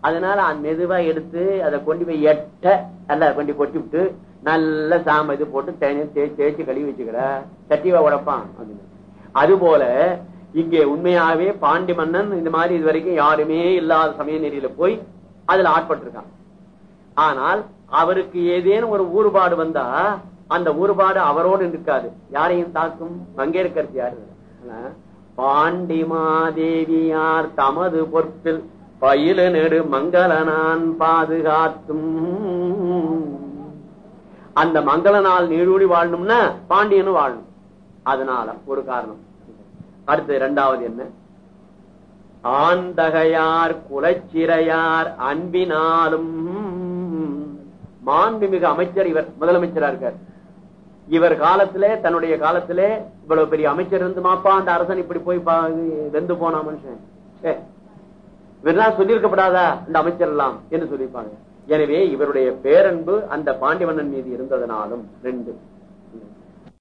அதனால அந்த மெதுவா எடுத்து அதை கொண்டு போய் எட்ட நல்லா கொண்டு கொட்டி விட்டு நல்ல சாம இது போட்டு தேய்ச்சி தேய்ச்சி கழுவி வச்சுக்கிற. சட்டிவா உடைப்பான் அப்படின்னு. அது போல இங்கே உண்மையாவே பாண்டி மன்னன் இந்த மாதிரி இது வரைக்கும் யாருமே இல்லாத சமய நெறியில போய் அதுல ஆட்பட்டிருக்கான். ஆனால் அவருக்கு ஏதேனும் ஒரு ஊறுபாடு வந்தா அந்த ஊறுபாடு அவரோடு இருக்காது. யாரையும் தாக்கும்? பங்கேற்கிறது யாரு? ஆனா, பாண்டிமாதேவியார் தமது பொற்பில் பயில நெடு மங்களனான் பாதுகாத்தும். அந்த மங்கள நாள் நீடூடி வாழணும்னா பாண்டியனும் வாழணும். அதனால ஒரு காரணம். அடுத்து இரண்டாவது என்ன? ஆந்தகையார் குலச்சிறையார் அன்பினாலும் மாண்புமிகு அமைச்சர் இவர் முதலமைச்சரா இருக்கார். இவர் காலத்திலே தன்னுடைய காலத்திலே இவ்வளவு பெரிய அமைச்சர் இருந்து மாப்பா அந்த அரசன் இப்படி போய் பா- வெந்து போனா மனுஷன். இவரெல்லாம் சொல்லியிருக்கப்படாதா? இந்த அமைச்சர் எல்லாம் என்று சொல்லியிருப்பாங்க. எனவே இவருடைய பேரன்பு அந்த பாண்டியவண்ணன் மீது இருந்ததனாலும் ரெண்டு.